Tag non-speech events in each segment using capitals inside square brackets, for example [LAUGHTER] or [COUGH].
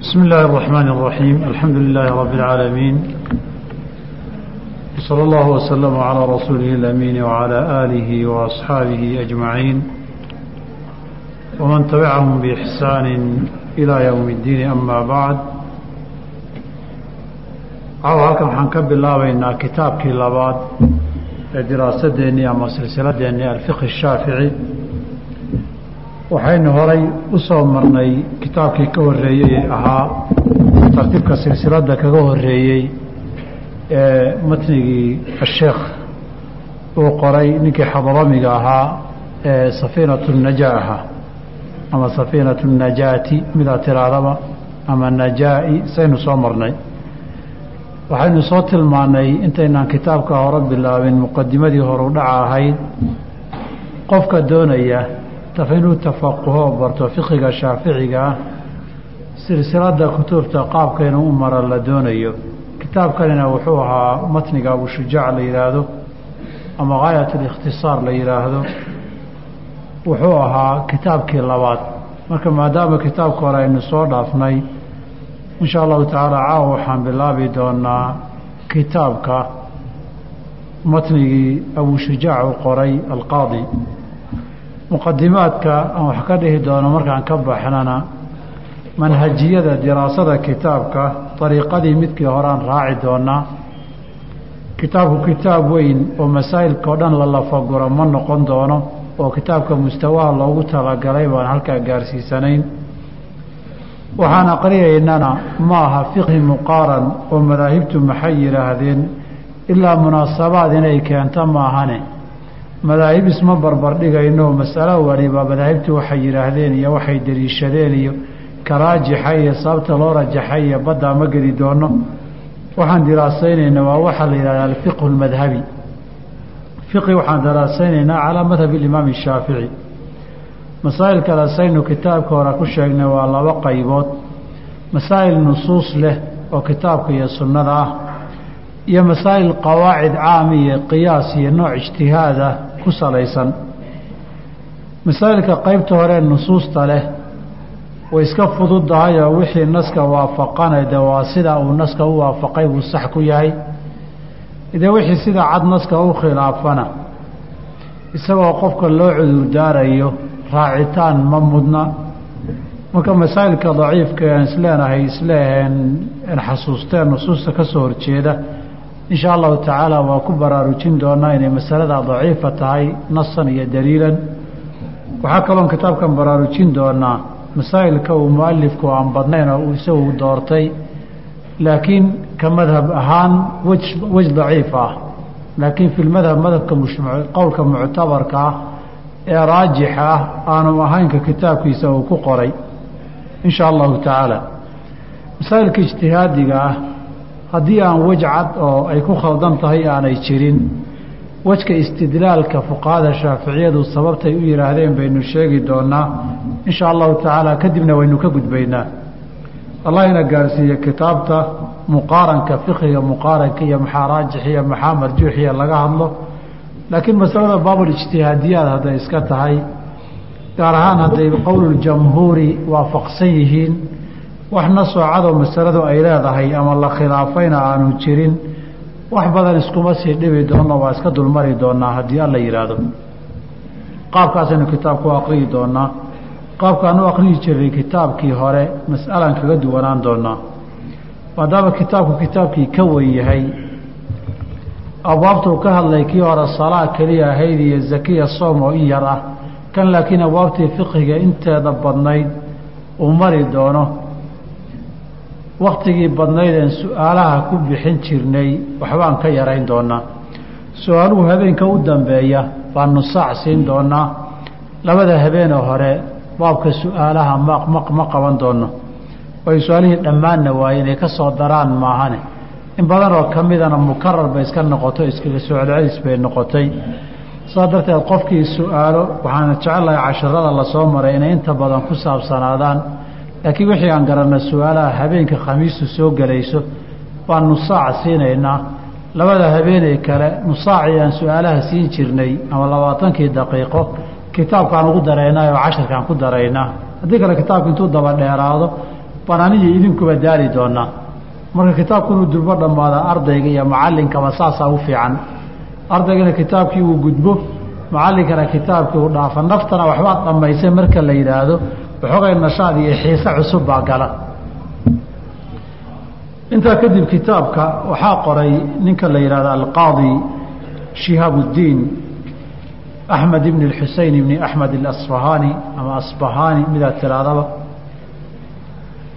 بسم الله الرحمن الرحيم الحمد لله رب العالمين وصلى الله وسلم على رسوله الأمين وعلى آله وأصحابه أجمعين ومن تبعهم بإحسان إلى يوم الدين أما بعد caawa halkan waxaan ka bilaabaynaa kitaabkii labaad ee diraasadeennii ama silsiladeennii alfiqhi الshaafici waxaynu horay u soo marnay kitaabkii ka horreeyey ee ahaa tartiibka silsiladda kaga horreeyey ee matnigii asheekh uu qoray ninkii xadramiga ahaa ee safiinatu najaa ahaa ama safiinatu najaati midaa tiraadaba ama najaa-i saynu soo marnay. Waxaynu soo tilmaannay intaynaan kitaabka hore bilaabin muqadimadii horu dhaca ahayd qofka doonaya inuu tafaquho barto fiqiga shaaficiga ah silsiladda kutubta qaabka inuu u mara la doonayo. Kitaabkanina wuxuu ahaa matniga abushujaac la yidhaahdo ama gaayat alikhtisaar la yidhaahdo wuxuu ahaa kitaabkii labaad. Marka maadaama kitaabka hore aynu soo dhaafnay insha allahu tacaala caawa waxaan bilaabi doonaa kitaabka matnigii abushujaac u qoray alqaadi muqadimaadka aan wax ka dhihi doono markaan ka baxnana manhajiyada diraasada kitaabka dariiqadii midkii horeaan raaci doonaa kitaabku kitaab weyn oo masaa'ilka o dhan la lafaguro ma noqon doono oo kitaabka mustawaha loogu talagalay baan halkaa gaarsiisanayn. Waxaan aqriyaynana ma aha fiqhi muqaaran oo madaahibtu maxay yidhaahdeen ilaa munaasabaad inay keento maahane madaahib isma barbar dhigayno masalo waliba madaahibtu waxay yidhaahdeen iyo waxay deliishadeen iyo ka raajixa iyo sababta loo rajaxay iyo baddaa ma geli doono. Waxaan diraasaynayna waa waxaa la yidhahda alfiqhu lmadhabi fiqhi waxaan diraasaynaynaa calaa madhabi alimaami shaafici. Masaa'il kale saynu kitaabka hore ku sheegnay waa laba qaybood. Masaa'il nusuus leh oo kitaabka iyo sunnada ah iyo masaa'il qawaacid caami iyo qiyaas iyo nooc ijtihaad ah ku salaysan. Masaa'ilka qaybta hore nusuusta leh way iska fududahay oo wixii naska waafaqana de waa sida uu naska u waafaqay buu sax ku yahay. Dee wixii sida cad naska u khilaafana isagoo qofka loo cudurdaarayo raacitaan ma mudna. Marka masaa'ilka daciifka aan isleenahay isleeheen xasuusteen nusuusta ka soo horjeeda insha allahu tacaala waa ku baraarujin doonaa inay masalada daciifa tahay nasan iyo daliilan. Waxaa kaloon kitaabkan baraarujin doonaa masaa'ilka uu mualifku aan badnayn oo isagu doortay laakiin ka madhab ahaan wej wej daciif ah. Laakiin fi lmadhab madhabka qowlka muctabarka ah ee raajixa ah aanu ahaynka kitaabkiisa uu ku qoray insha allahu tacaala. Masaa'ilka ijtihaadiga ah haddii aan wej cad oo ay ku khaldan tahay aanay jirin wejka istidlaalka fuqahada shaaficiyadu sababtay u yidhaahdeen baynu sheegi doonaa insha allahu tacaala kadibna waynu ka gudbaynaa. Allahina gaarsiiye kitaabta muqaaranka fiqiga muqaaranka iyo maxaa raajix iyo maxaa marjuuxiya laga hadlo. Laakiin masalada baabul ijtihaadiyaad hadday iska tahay gaar ahaan hadday qowluljamhuuri waafaqsan yihiin wax nasoo cadow masaladu ay leedahay ama la khilaafayna aanu jirin wax badan iskuma sii dhibi doono waa iska dulmari doonaa haddii alla yidhaahdo qaabkaasaynu kitaabku aqriyi doonaa qaabkaan u aqriyi jiray kitaabkii hore mas'alaan kaga duwanaan doonaa maadaama kitaabku kitaabkii ka wen yahay abwaabtuu ka hadlay kii hore salaa keliya ahayd iyo zakiya soom oo in yar ah. Kan laakiin abwaabtii fiqiga inteeda badnayd uu mari doono waktigii badnayd een su'aalaha ku bixin jirnay waxbaan ka yarayn doonaa su'aaluhu habeenka u dambeeya baanu saac siin doonaa labada habeenoo hore baabka su'aalaha ma ma qaban doono way su'aalihii dhammaanna waaye inay ka soo daraan maahane. In badan oo ka midana mukarar bay iska noqoto iskaga soo celcelis bay noqotay. Saa darteed qofkii su'aalo waxaana jecelahay casharada la soo maray inay inta badan ku saabsanaadaan laakiin wixii aan garanna su'aalaha habeenka khamiistu soo gelayso waa nusaac siinaynaa labada habeeney kale nusaacii aan su'aalaha siin jirnay ama labaatankii daqiiqo. Kitaabkaan ugu daraynaa oo casharkaan ku daraynaa. Haddii kale kitaabka intuu daba dheeraado baan anigii idinkuba daali doonaa marka kitaabku inuu durbo dhammaada ardayga iyo macallinkaba saasaa u fiican. Ardaygana kitaabkii uu gudbo macallinkana kitaabkii uu dhaafa naftana waxbaad dhammaysay marka la yidhaahdo waxoogay nashaad iyo xiise cusub baa gala. Intaa kadib kitaabka waxaa qoray ninka la yidhahdo alqaadi shihaab axmed ibn اlxusein ibni axmed alasfahani ama asbahani midaad tirahdaba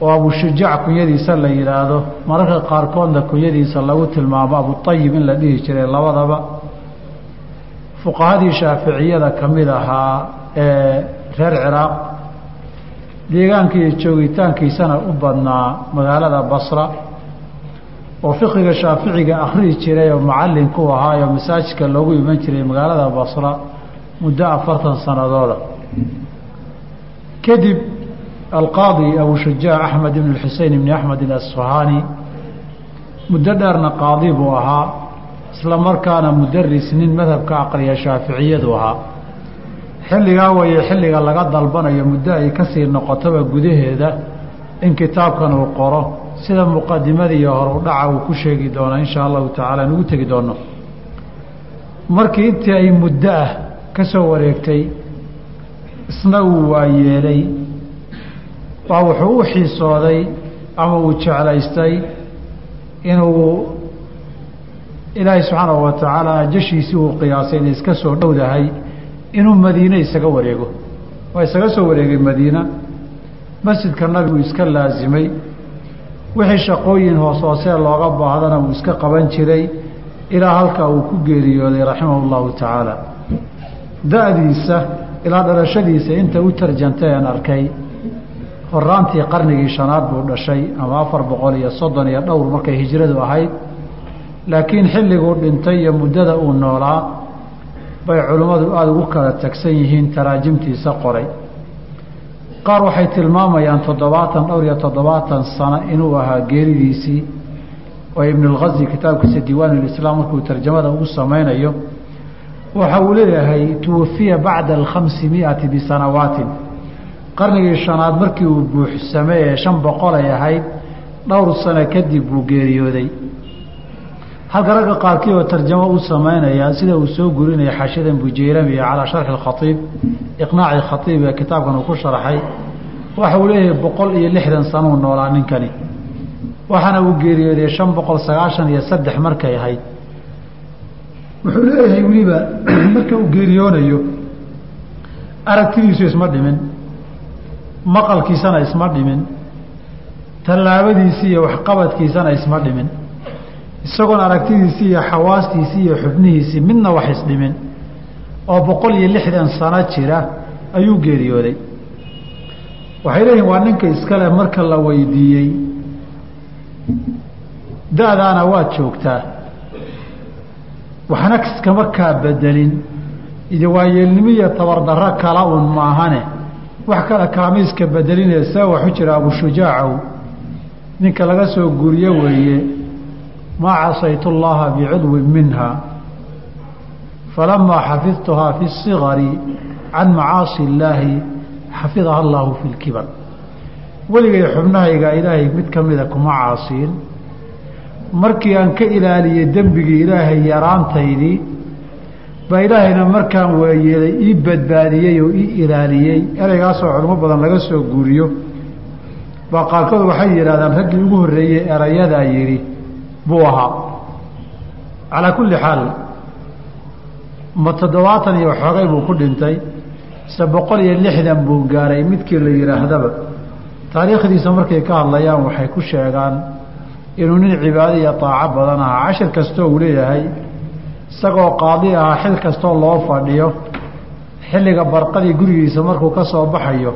oo abushujaac kunyadiisa la yidhaahdo mararka qaarkoodna kunyadiisa lagu tilmaamo abuayib in la dhihi jiray labadaba. Fuqahadii shaaficiyada ka mid ahaa ee reer ciraaq deegaanka iyo joogitaankiisana u badnaa magaalada basra oo fiqiga shaaficiga akhrihi jiray oo macallin ku ahaa oo masaajidka loogu iman jiray magaalada basra muddo afartan sanadooda. Kadib alqaadi abushujaac axmed ibn xusein ibni axmed alasfahani muddo dheerna qaadi buu ahaa isla markaana mudaris nin madhabka aqriya shaaficiyadu ahaa xilligaa waye xilliga laga dalbanayo muddo ay ka sii noqotoba gudaheeda in kitaabkan uu qoro sida muqadimada iyo horudhaca uu ku sheegi doono insha allahu tacaala nugu tegi doono. Markii intii ay muddo ah ka soo wareegtay isna uu waayeelay baa wuxuu u xiisooday ama uu jeclaystay inuu ilaahay subxaanahu wa tacaala ajashiisii uu qiyaasay inay iska soo dhowdahay inuu madiine isaga wareego. Waa isaga soo wareegay madiina. Masjidka nabigu iska laasimay wixii shaqooyin hoos hoosee looga baahdana uu iska qaban jiray. Ilaa halkaa uu ku geeriyooday raximahu llahu tacaala. Da-diisa ilaa dhalashadiisa inta u tarjantay aan arkay. Horaantii qarnigii shanaad buu dhashay ama afar boqol iyo soddon iyo dhowr markay hijradu ahayd. Laakiin xilliguu dhintay iyo muddada uu noolaa bay culimmadu aada ugu kala tagsan yihiin taraajimtiisa qoray. Qaar waxay tilmaamayaan toddobaatan dhowr iyo toddobaatan sano inuu ahaa geeridiisii oo ibnulghazi kitaabkiisa diiwaanulislaam markuu tarjamada ugu samaynayo waxa uu leeyahay tuwafiya bacda alkhamsi miati bisanawaatin. Qarnigii shanaad markii uu buuxsamay ee shan boqol ay ahayd dhowr sano kadib buu geeriyooday halka ragga qaarkii oo tarjamo u samaynaya sida uu soo gurinaya xaashidan bujayramiya calaa sharxi khaiib iqnaaci khaiib ee kitaabkan uu ku sharaxay waxa uu leeyahay boqol iyo lixdan sanuu noolaa ninkani. Waxaana uu geeriyooday shan boqol sagaashan iyo saddex markay ahayd. Wuxuu leeyahay weliba [CLEARS THROAT] marka uu geeriyoonayo aragtidiisu isma dhimin maqalkiisana isma dhimin tallaabadiisii iyo waxqabadkiisana isma dhimin isagoon aragtidiisii iyo xawaastiisii iyo xubnihiisii midna wax isdhimin oo boqol iyo lixdan sano jira ayuu geeriyooday. Waxay leeyihiin waa ninka iskale marka la weydiiyey. Da-daana waad joogtaa. Waxna iskama kaa bedelin. Iyo waayeelnimo iyo tabardarro kala un maahane wax kale kaamiiska bedelinee see waxu jira abushujaacow ninka laga soo guriye weeye maa casaytu llaha bicudwin minha falamaa xafidtuhaa fi اsigari can macaasi illaahi xafidaha allahu fi lkibar weligay xubnahayga ilaahay mid ka mida kuma caasiin markii aan ka ilaaliyey dembigii ilaahay yaraantaydii baa ilaahayna markaan waayeelay ii badbaadiyey oo ii ilaaliyey ereygaasoo culimo badan laga soo guuriyo baa qaarkood waxay yidhahdaan raggii ugu horreeyey erayadaa yidhi buu ahaa. Calaa kulli xaal ma toddobaatan iyo xoogay buu ku dhintay se boqol iyo lixdan buu gaaray midkii la yidhaahdaba. Taariikhdiisa markay ka hadlayaan waxay ku sheegaan inuu nin cibaado iyo daaco badan ahaa. Cashir kastoo uu leeyahay isagoo qaadi ahaa xil kastoo loo fadhiyo xilliga barqadii gurigiisa markuu ka soo baxayo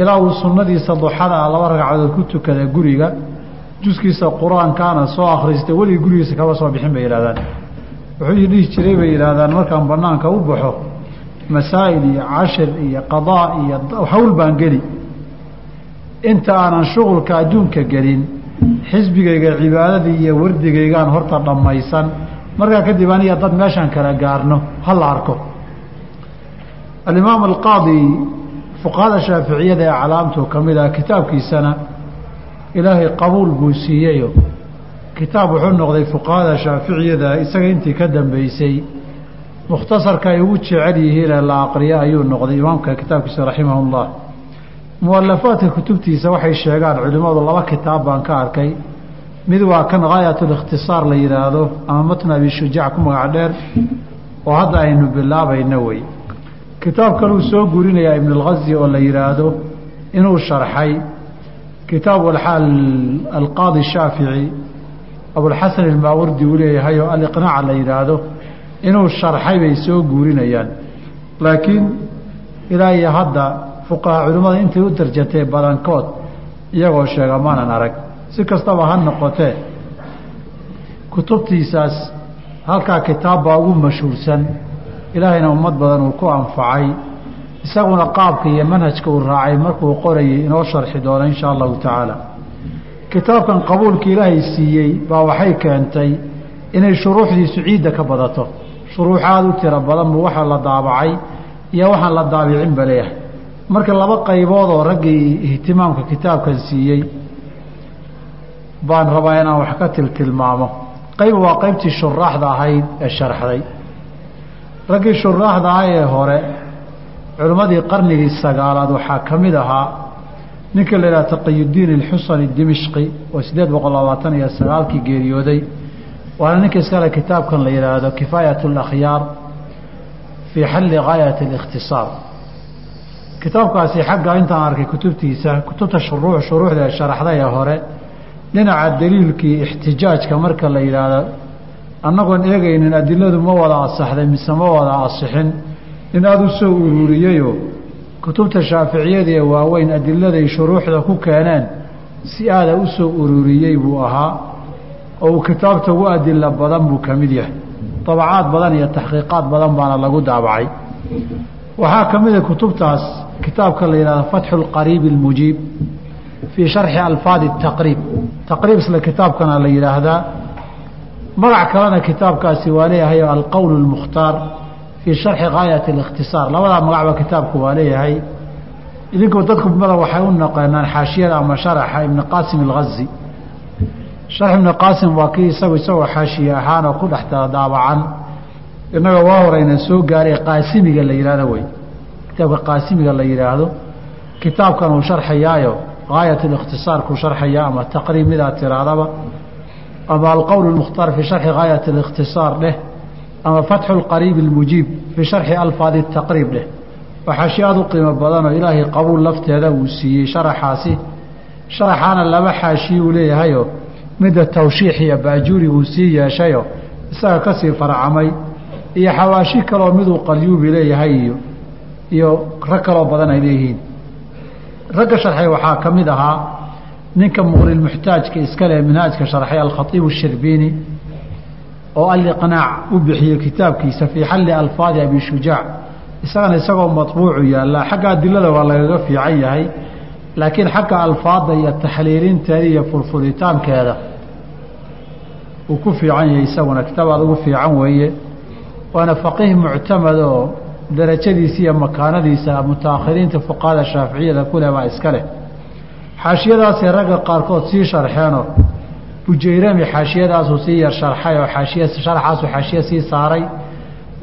ilaa uu sunnadiisa duxada ah laba ragcadood ku tukada guriga juskiisa qur'aankaana soo akhristay weligii gurigiisa kaba soo bixin bay yidhahdaan wuxuu dhihi jiray bay yidhaahdaan markaan banaanka u baxo masaa'il iyo cashir iyo qadaa iyo hawl baan geli. Inta aanan shuqulka adduunka gelin xisbigayga cibaadadii iyo wardigaygaan horta dhammaysan. Markaa kadib aniga dad meeshaan kala gaarno ha la arko. Alimaam alqaadi fuqahada shaaficiyada ee calaamtu ka mid ah kitaabkiisana ilaahay qabuul buu siiyeyo kitaab wuxuu noqday fuqahada shaaficiyada isaga intii ka dambeysay mukhtasarka ay ugu jecel yihiinee la aqriyo ayuu noqday imaamka kitaabkiisa raximahullah. Mualafaadka kutubtiisa waxay sheegaan culimmadu laba kitaab baan ka arkay. Mid waa kan haayatulikhtisaar la yidhaahdo ama matn abi shujaac ku magac dheer oo hadda aynu bilaabayna wey. Kitaab kaluu soo gurinayaa ibn alghazi oo la yidhaahdo inuu sharxay kitaab alqaadi shaafici abulxasan ilmaawardi uu leeyahay oo aliqnaaca la yidhaahdo inuu sharxay bay soo guurinayaan. Laakiin ilaa iyo hadda fuqaha culimmada intay u darjatay badankood iyagoo sheega maanan arag. Si kastaba ha noqotee kutubtiisaas halkaa kitaab baa ugu mashhuursan. Ilaahayna ummad badan uu ku anfacay isaguna qaabka iyo manhajka uu raacay markuu qorayay inoo sharxi doono insha allahu tacaala. Kitaabkan qabuulka ilaahay siiyey baa waxay keentay inay shuruuxdiisu ciidda ka badato. Shuruux aada u tiro badan buu waxaa la daabacay iyo waxaan la daabicin ba leeyahay. Marka laba qaybood oo raggii ihtimaamka kitaabkan siiyey baan rabaa inaan wax ka tiltilmaamo. Qayb waa qaybtii shuraaxda ahayd ee sharxday. Raggii shuraaxda ah ee hore culimmadii qarnigii sagaalaad waxaa ka mid ahaa ninka la yidhaha taqiyudiin alxusani dimishqi oo siddeed boqol labaatan iyo sagaalkii geeriyooday. Waana ninka iskale kitaabkan la yidhaahdo kifaayat alakhyaar fii xalli gaayat alikhtisaar. Kitaabkaasi xagga intaan arkay kutubtiisa kutubta shuruu shuruuxda ee sharaxday ee hore dhinaca daliilkii ixtijaajka marka la yidhaahdo annagoon eegaynin adiladu ma wada asaxday mise ma wada asixin nin aada u soo ururiyeyoo kutubta shaaficiyada ee waaweyn adiladay shuruuxda ku keeneen si aada u soo ururiyey buu ahaa oo uu kitaabta ugu adilo badan buu ka mid yahay. Dabacaad badan iyo taxqiiqaad badan baana lagu daabacay. Waxaa ka mida kutubtaas kitaabka la yidhahdo fatxu lqariib almujiib fii sharxi alfaadi taqriib. Taqriib isla kitaabkana la yidhaahdaa. Magac kalena kitaabkaasi waa leeyahay alqowl اlmukhtaar fii sharxi gaayat اlikhtisaar labadaa magacba kitaabku waa leeyahay idinkoo dadku mada waxay u naqeenaan xaashiyada ama sharaxa ibni qaasim alghazi sharx ibni qaasim waa kii isagu isagoo xaashiye ahaanoo ku dhex daabacan innaga waa horeyna soo gaaray qaasimiga la yidhahdo wey kitaabka qaasimiga la yidhaahdo kitaabkan uu sharxayaayo gaayat اlikhtisaarkuu sharxayaa ama taqriib midaa tiraadaba ama alqowl اlmukhtaar fii sharxi gaayat اlikhtisaar dheh ama fatxu اlqariib اlmujiib fii sharxi alfaadi taqriib dheh. Waa xaashi aada u qiimo badanoo ilaahay qabuul lafteeda uu siiyey sharaxaasi sharaxaana laba xaashi uu leeyahayoo midda tawshiix iyo baajuuri uu sii yeeshayo isaga ka sii farcamay iyo xawaashi kaloo miduu qalyuubi leeyahay iyo iyo rag kaloo badan ay leeyihiin. Ragga sharxay waxaa ka mid ahaa ninka muqnilmuxtaajka iskale minhaajka sharxay alkhaiibu shirbiini oo aliqnaac u bixiyey kitaabkiisa fii xalli alfaadi abi shujaac isagana isagoo matbuucu yaallaa xagga adilada waa lagaga fiican yahay laakiin xagga alfaadda iyo taxliilinteeda iyo furfuritaankeeda uu ku fiican yahay isaguna. Kitaab aad ugu fiican weeye. Waana faqiih muctamad oo darajadiisa iyo makaanadiisa mutaakhiriinta fuqahada shaaficiyada kuleh baa iska leh. Xaashiyadaasay ragga qaarkood sii sharxeenoo bujayrami xaashiyadaasuu sii yar sharxay oo xaashiya sharxaasuu xaashiya sii saaray.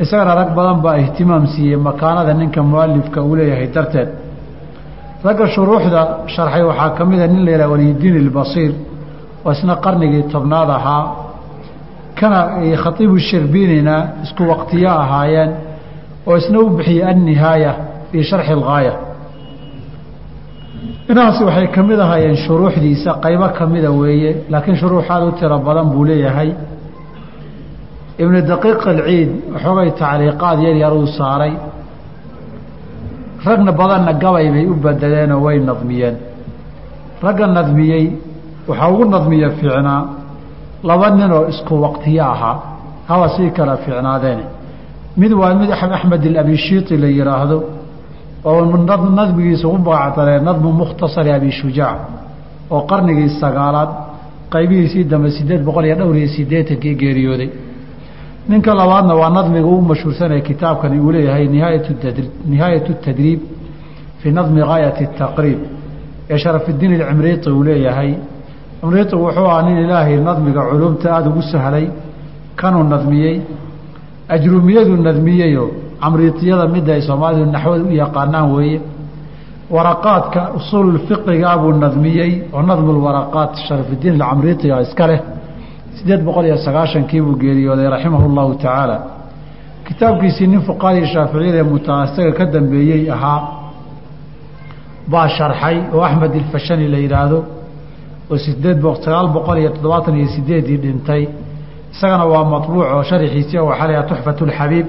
Isagana rag badan baa ihtimaam siiyey makaanada ninka mualifka uu leeyahay darteed. Ragga shuruuxda sharxay waxaa ka mida nin la yidhaha waliydiin ilbasiir oo isna qarnigii tobnaad ahaa. Kana khatiibu shirbiinina isku waqtiyo ahaayeen oo isna u bixiyey annihaaya fii sharxi algaaya inahaasi waxay ka mid ahaayeen shuruuxdiisa qaybo ka mida weeye laakiin shuruuxaad u tiro badan buu leeyahay. Ibnu daqiiq alciid waxoogay tacliiqaad yar yar uu saaray. Ragna badanna gabay bay u bedeleenoo way nadmiyeen. Ragga nadmiyey waxaa ugu nadmiya fiicnaa laba ninoo isku waqtiyo ahaa haba sii kala fiicnaadeene mid waa mid axmed ilabishiiti la yidhaahdo nadmigiisa ugu magacdaree nadmu mukhtasari abi shujaac oo qarnigii sagaalaad qaybihiisii dambe siddeed boqol iyo dhowr iyo siddeetankii geeriyooday. Ninka labaadna waa nadmiga ugu mashhuursanee kitaabkani uu leeyahay nihaayat tadriib fii nadmi gaayati taqriib ee sharafiddiin alcimriiti uu leeyahay. Cumriitu wuxuu ahaa nin ilaahay nadmiga culumta aada ugu sahlay kanuu nadmiyey ajrumiyaduu nadmiyeyo camriitiyada midda ay soomaalidu naxwada u yaqaanaan weeye. Waraqaadka usuululfiqigaa buu nadmiyey oo nadmulwaraqaat sharafidiin alcamriitiga iska leh. Siddeed boqol iyo sagaashankii buu geeriyooday raximahu llahu tacaala. Kitaabkiisii nin fuqahadii shaaficiyada ee mutaasaga ka dambeeyey ahaa baa sharxay oo axmed ilfashani la yidhaahdo oo sideed sagaal boqol iyo toddobaatan iyo sideedii dhintay. Isagana waa maطbuuc oo sharxiisii waxaa layaha tuxfat اlxabiib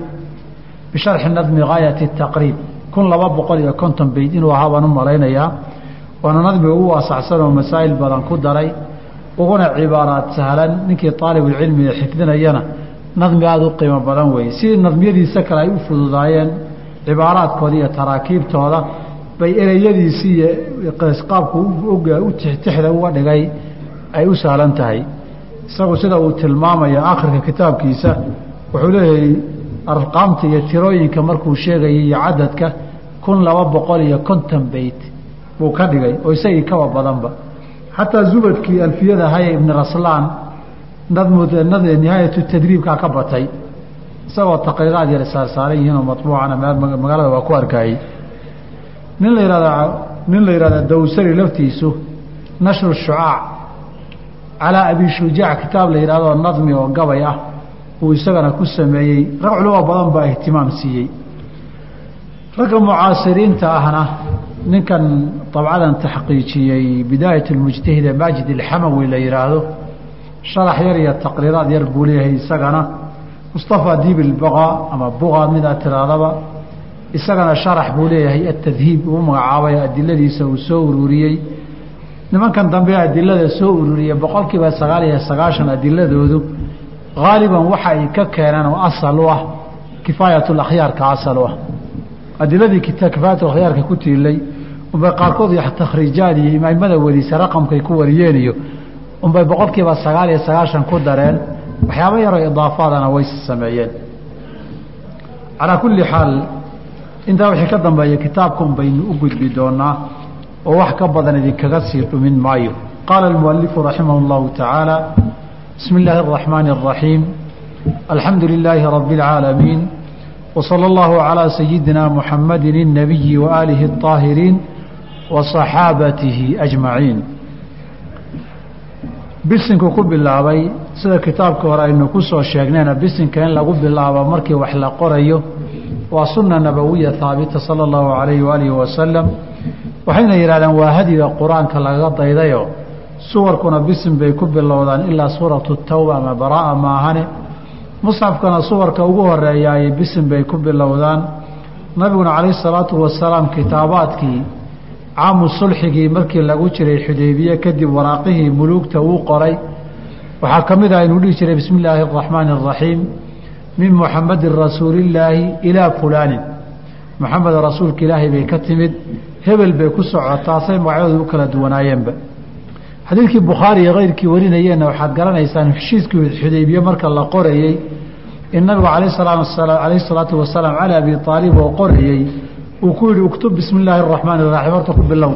bisharxi nadmi gaayati taqriib kun laba boqol iyo konton beyd inuu ahaa baan u malaynayaa waana nadmiga ugu waasaxsan oo masaa'il badan ku daray uguna cibaaraad sahlan ninkii aalibulcilmiga xifdinayana nadmi aada u qiimo badan weeye sidii nadmiyadiisa kale ay u fududaayeen cibaaraadkooda iyo taraakiibtooda bay ereyadiisii iyo qaabku u tixda uga dhigay ay u sahlan tahay isagu sida uu leeyahay arqaamta iyo tirooyinka markuu sheegayay iyo cadadka kun laba boqol iyo konton beyt buu ka dhigay oo isagii kaba badanba. Xataa zubadkii alfiyada haya ibni raslaan nihaayatu tadriibkaa ka batay isagoo taqriiraad yar saarsaaran yihiinoo matbuucana magaalada waa ku arkayey nin la yihahda nin la yihahda dawsari laftiisu nashru shucaac calaa abi shujaac kitaab la yidhahdo nadmi oo gabay ah uu isagana ku sameeyey. Rag culamo badan baa ihtimaam siiyey. Ragga mucaasiriinta ahna ninkan dabcadan taxqiijiyey bidaayat lmujtahid ee maajid ilxamawi la yidhaahdo sharax yar iyo taqriiraad yar buu leeyahay isagana. Mustafa diib ilbaqa ama buqa midaa tiraadaba isagana sharax buu leeyahay atadhiib uu magacaabay adiladiisa uu soo ururiyey. Nimankan dambe adilada soo ururiyey boqol sagaal iyo sagaashan adiladoodu haaliban waxa ay ka keeneen oo asal u ah kifaayat lakhyaarka asal u ah. Adiladii kifaayat akhyaarka ku tiilay unbay qaarkood takhriijaad iyo imaamada welisa raqamkay ku wariyeen iyo unbay boqol sagaal iyo sagaashan ku dareen waxyaabo yaroo idaafaadana way sameeyeen. Calaa kulli xaal intaa wixii ka dambeeya kitaabka un baynu u gudbi doonaa oo wax ka badan idinkaga sii dhumin maayo. Qaala almualifu raximah اllahu tacaala bismi illaahi اraxmaani الraxiim alxamdu lilaahi rabi اlcaalamiin wsalى اllahu calىa sayidina muxamadi الnabiyi waaalihi الطaahiriin wa صaxaabatihi ajmaciin bisinku ku bilaabay sida kitaabka hore aynu ku soo sheegnayna bisinka in lagu bilaabo markii wax la qorayo waa sunna nabawiya haabita sala allahu calayhi waalihi wasalam waxayna yidhahdeen waa hadiga qur-aanka lagaga daydayo suwarkuna bisin bay ku bilowdaan ilaa suuratu tawba ama baraa'a maahane musxafkana suwarka ugu horeeyaayey bisin bay ku bilowdaan. Nabiguna calayhi salaatu wasalaam kitaabaadkii caamu sulxigii markii lagu jiray xudaybiye kadib waraaqihii muluugta uu qoray. Waxaa ka mid ah inuu dhihi jiray bismi illaahi araxmaani araxiim min muxamadin rasuulillaahi ilaa fulaanin muxamed rasuulka ilaahay bay ka timid hebel bay ku socotaa say magacyadoodu u kala duwanaayeenba xadiidkii bukhaari iyo keyrkii warinayeenna waxaad garanaysaan heshiiskii xudaybiye marka la qorayey in nabigu alayh salaatu wasalaam cali abi aalib oo qorayey uu ku yihi uktub bismi illaahi araxmaani iraxiim horta ku bilow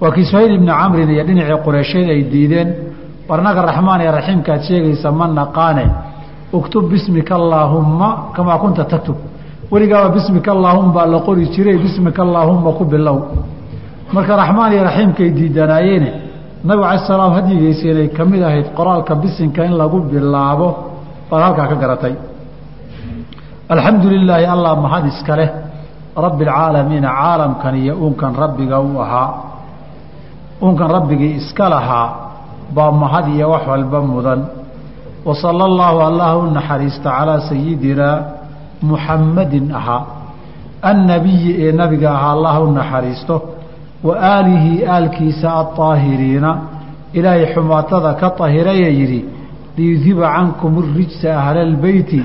waa kii suhayl ibni camrin iyo dhinacii qureysheed ay diideen warnaga raxmaan ee raxiimkaad sheegaysa ma naqaane. Uktub bismika allaahumma kamaa kunta taktub. Weligaaba bismika allaahuma baa la qori jiray bismika allaahumma ku bilow marka raxmaan iyo raxiimkay diidanaayeene nabigu cala salaam hadyigiisa inay ka mid ahayd qoraalka bisinka in lagu bilaabo baad halkaa ka garatay. Alxamdu lilaahi allah mahad iska leh. Rabbi alcaalamiina caalamkan iyo uunkan rabbiga u ahaa. Uunkan rabbigii iska lahaa baa mahad iyo wax walba mudan. Wa sala allaahu allah u naxariista calaa sayidinaa muxammadin ahaa. Annabiyi ee nabiga ahaa allah u naxariisto wa aalihi aalkiisa aaahiriina ilaahay xumaatada ka ahiraya yidhi liyudhiba cankum rijsa ahla albeyti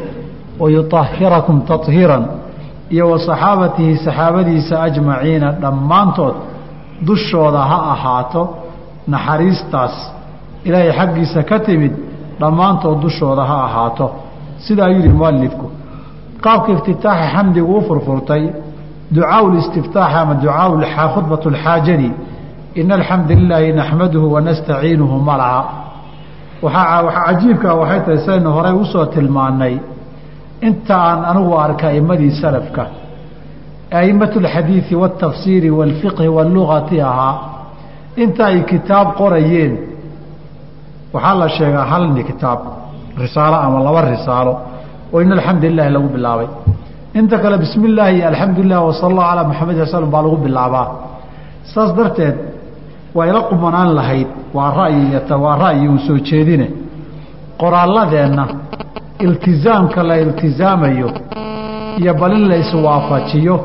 wayuahirakum tahiiran iyo wa saxaabatihi saxaabadiisa ajmaciina dhammaantood dushooda ha ahaato naxariistaas. Ilaahay xaggiisa ka timid dhammaantood dushooda ha ahaato. Sidaa yidhi mualifku qaabka iftitaaxa xamdigu u furfurtay ducaa listiftaax ama ducaa khudbat lxaajadi ina alxamda lilaahi naxmaduhu wanastaciinuhu ma laha waaa cajiibkaa waxay tahay saynu horey usoo tilmaanay inta aan anigu arka aimadii salafka aimatu alxadiidi waاtafsiiri wاlfiqhi wاllugati ahaa inta ay kitaab qorayeen waxaa la sheegaa halni kitaab risaalo ama laba risaalo oo in alxamdu lilahi lagu bilaabay inta kale bismi illaahi iyo alxamdu lilah wasala allahu calaa maxamed slm baa lagu bilaabaa. Saas darteed waa ila qumanaan lahayd waa ra'yi waa ra'yi uu soo jeedine. Qoraalladeenna iltizaamka la iltizaamayo iyo bal in la iswaafajiyo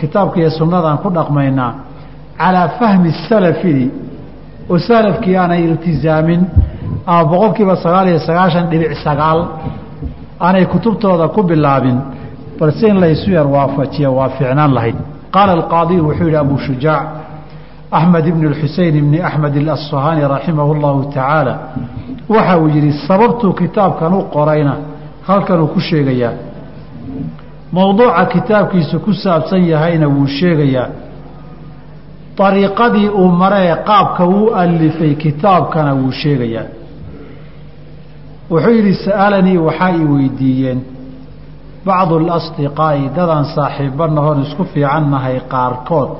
kitaabka iyo sunnadaan ku dhaqmaynaa calaa fahmi salafidi oo salafkii aanay iltizaamin ama boqol kiiba sagaal iyo sagaashan dhibic sagaal aanay kutubtooda ku bilaabin balse in laysu yar waafajiya waa fiicnaan lahayd qaala alqaadiyu wuxuu yidhi abu shujaac axmed ibn اxusein ibni axmed اlasfahani raximah اllahu tacaala waxa uu yidhi sababtuu kitaabkan u qorayna halkanuu ku sheegayaa mowduuca kitaabkiisu ku saabsan yahayna wuu sheegayaa ariiqadii uu maree qaabka uu alifay kitaabkana wuu sheegayaa wuxuu yidhi sa'alanii waxaa ii weydiiyeen bacdu اlasdiqaa'i dadaan saaxiibbanahoon isku fiicannahay qaarkood.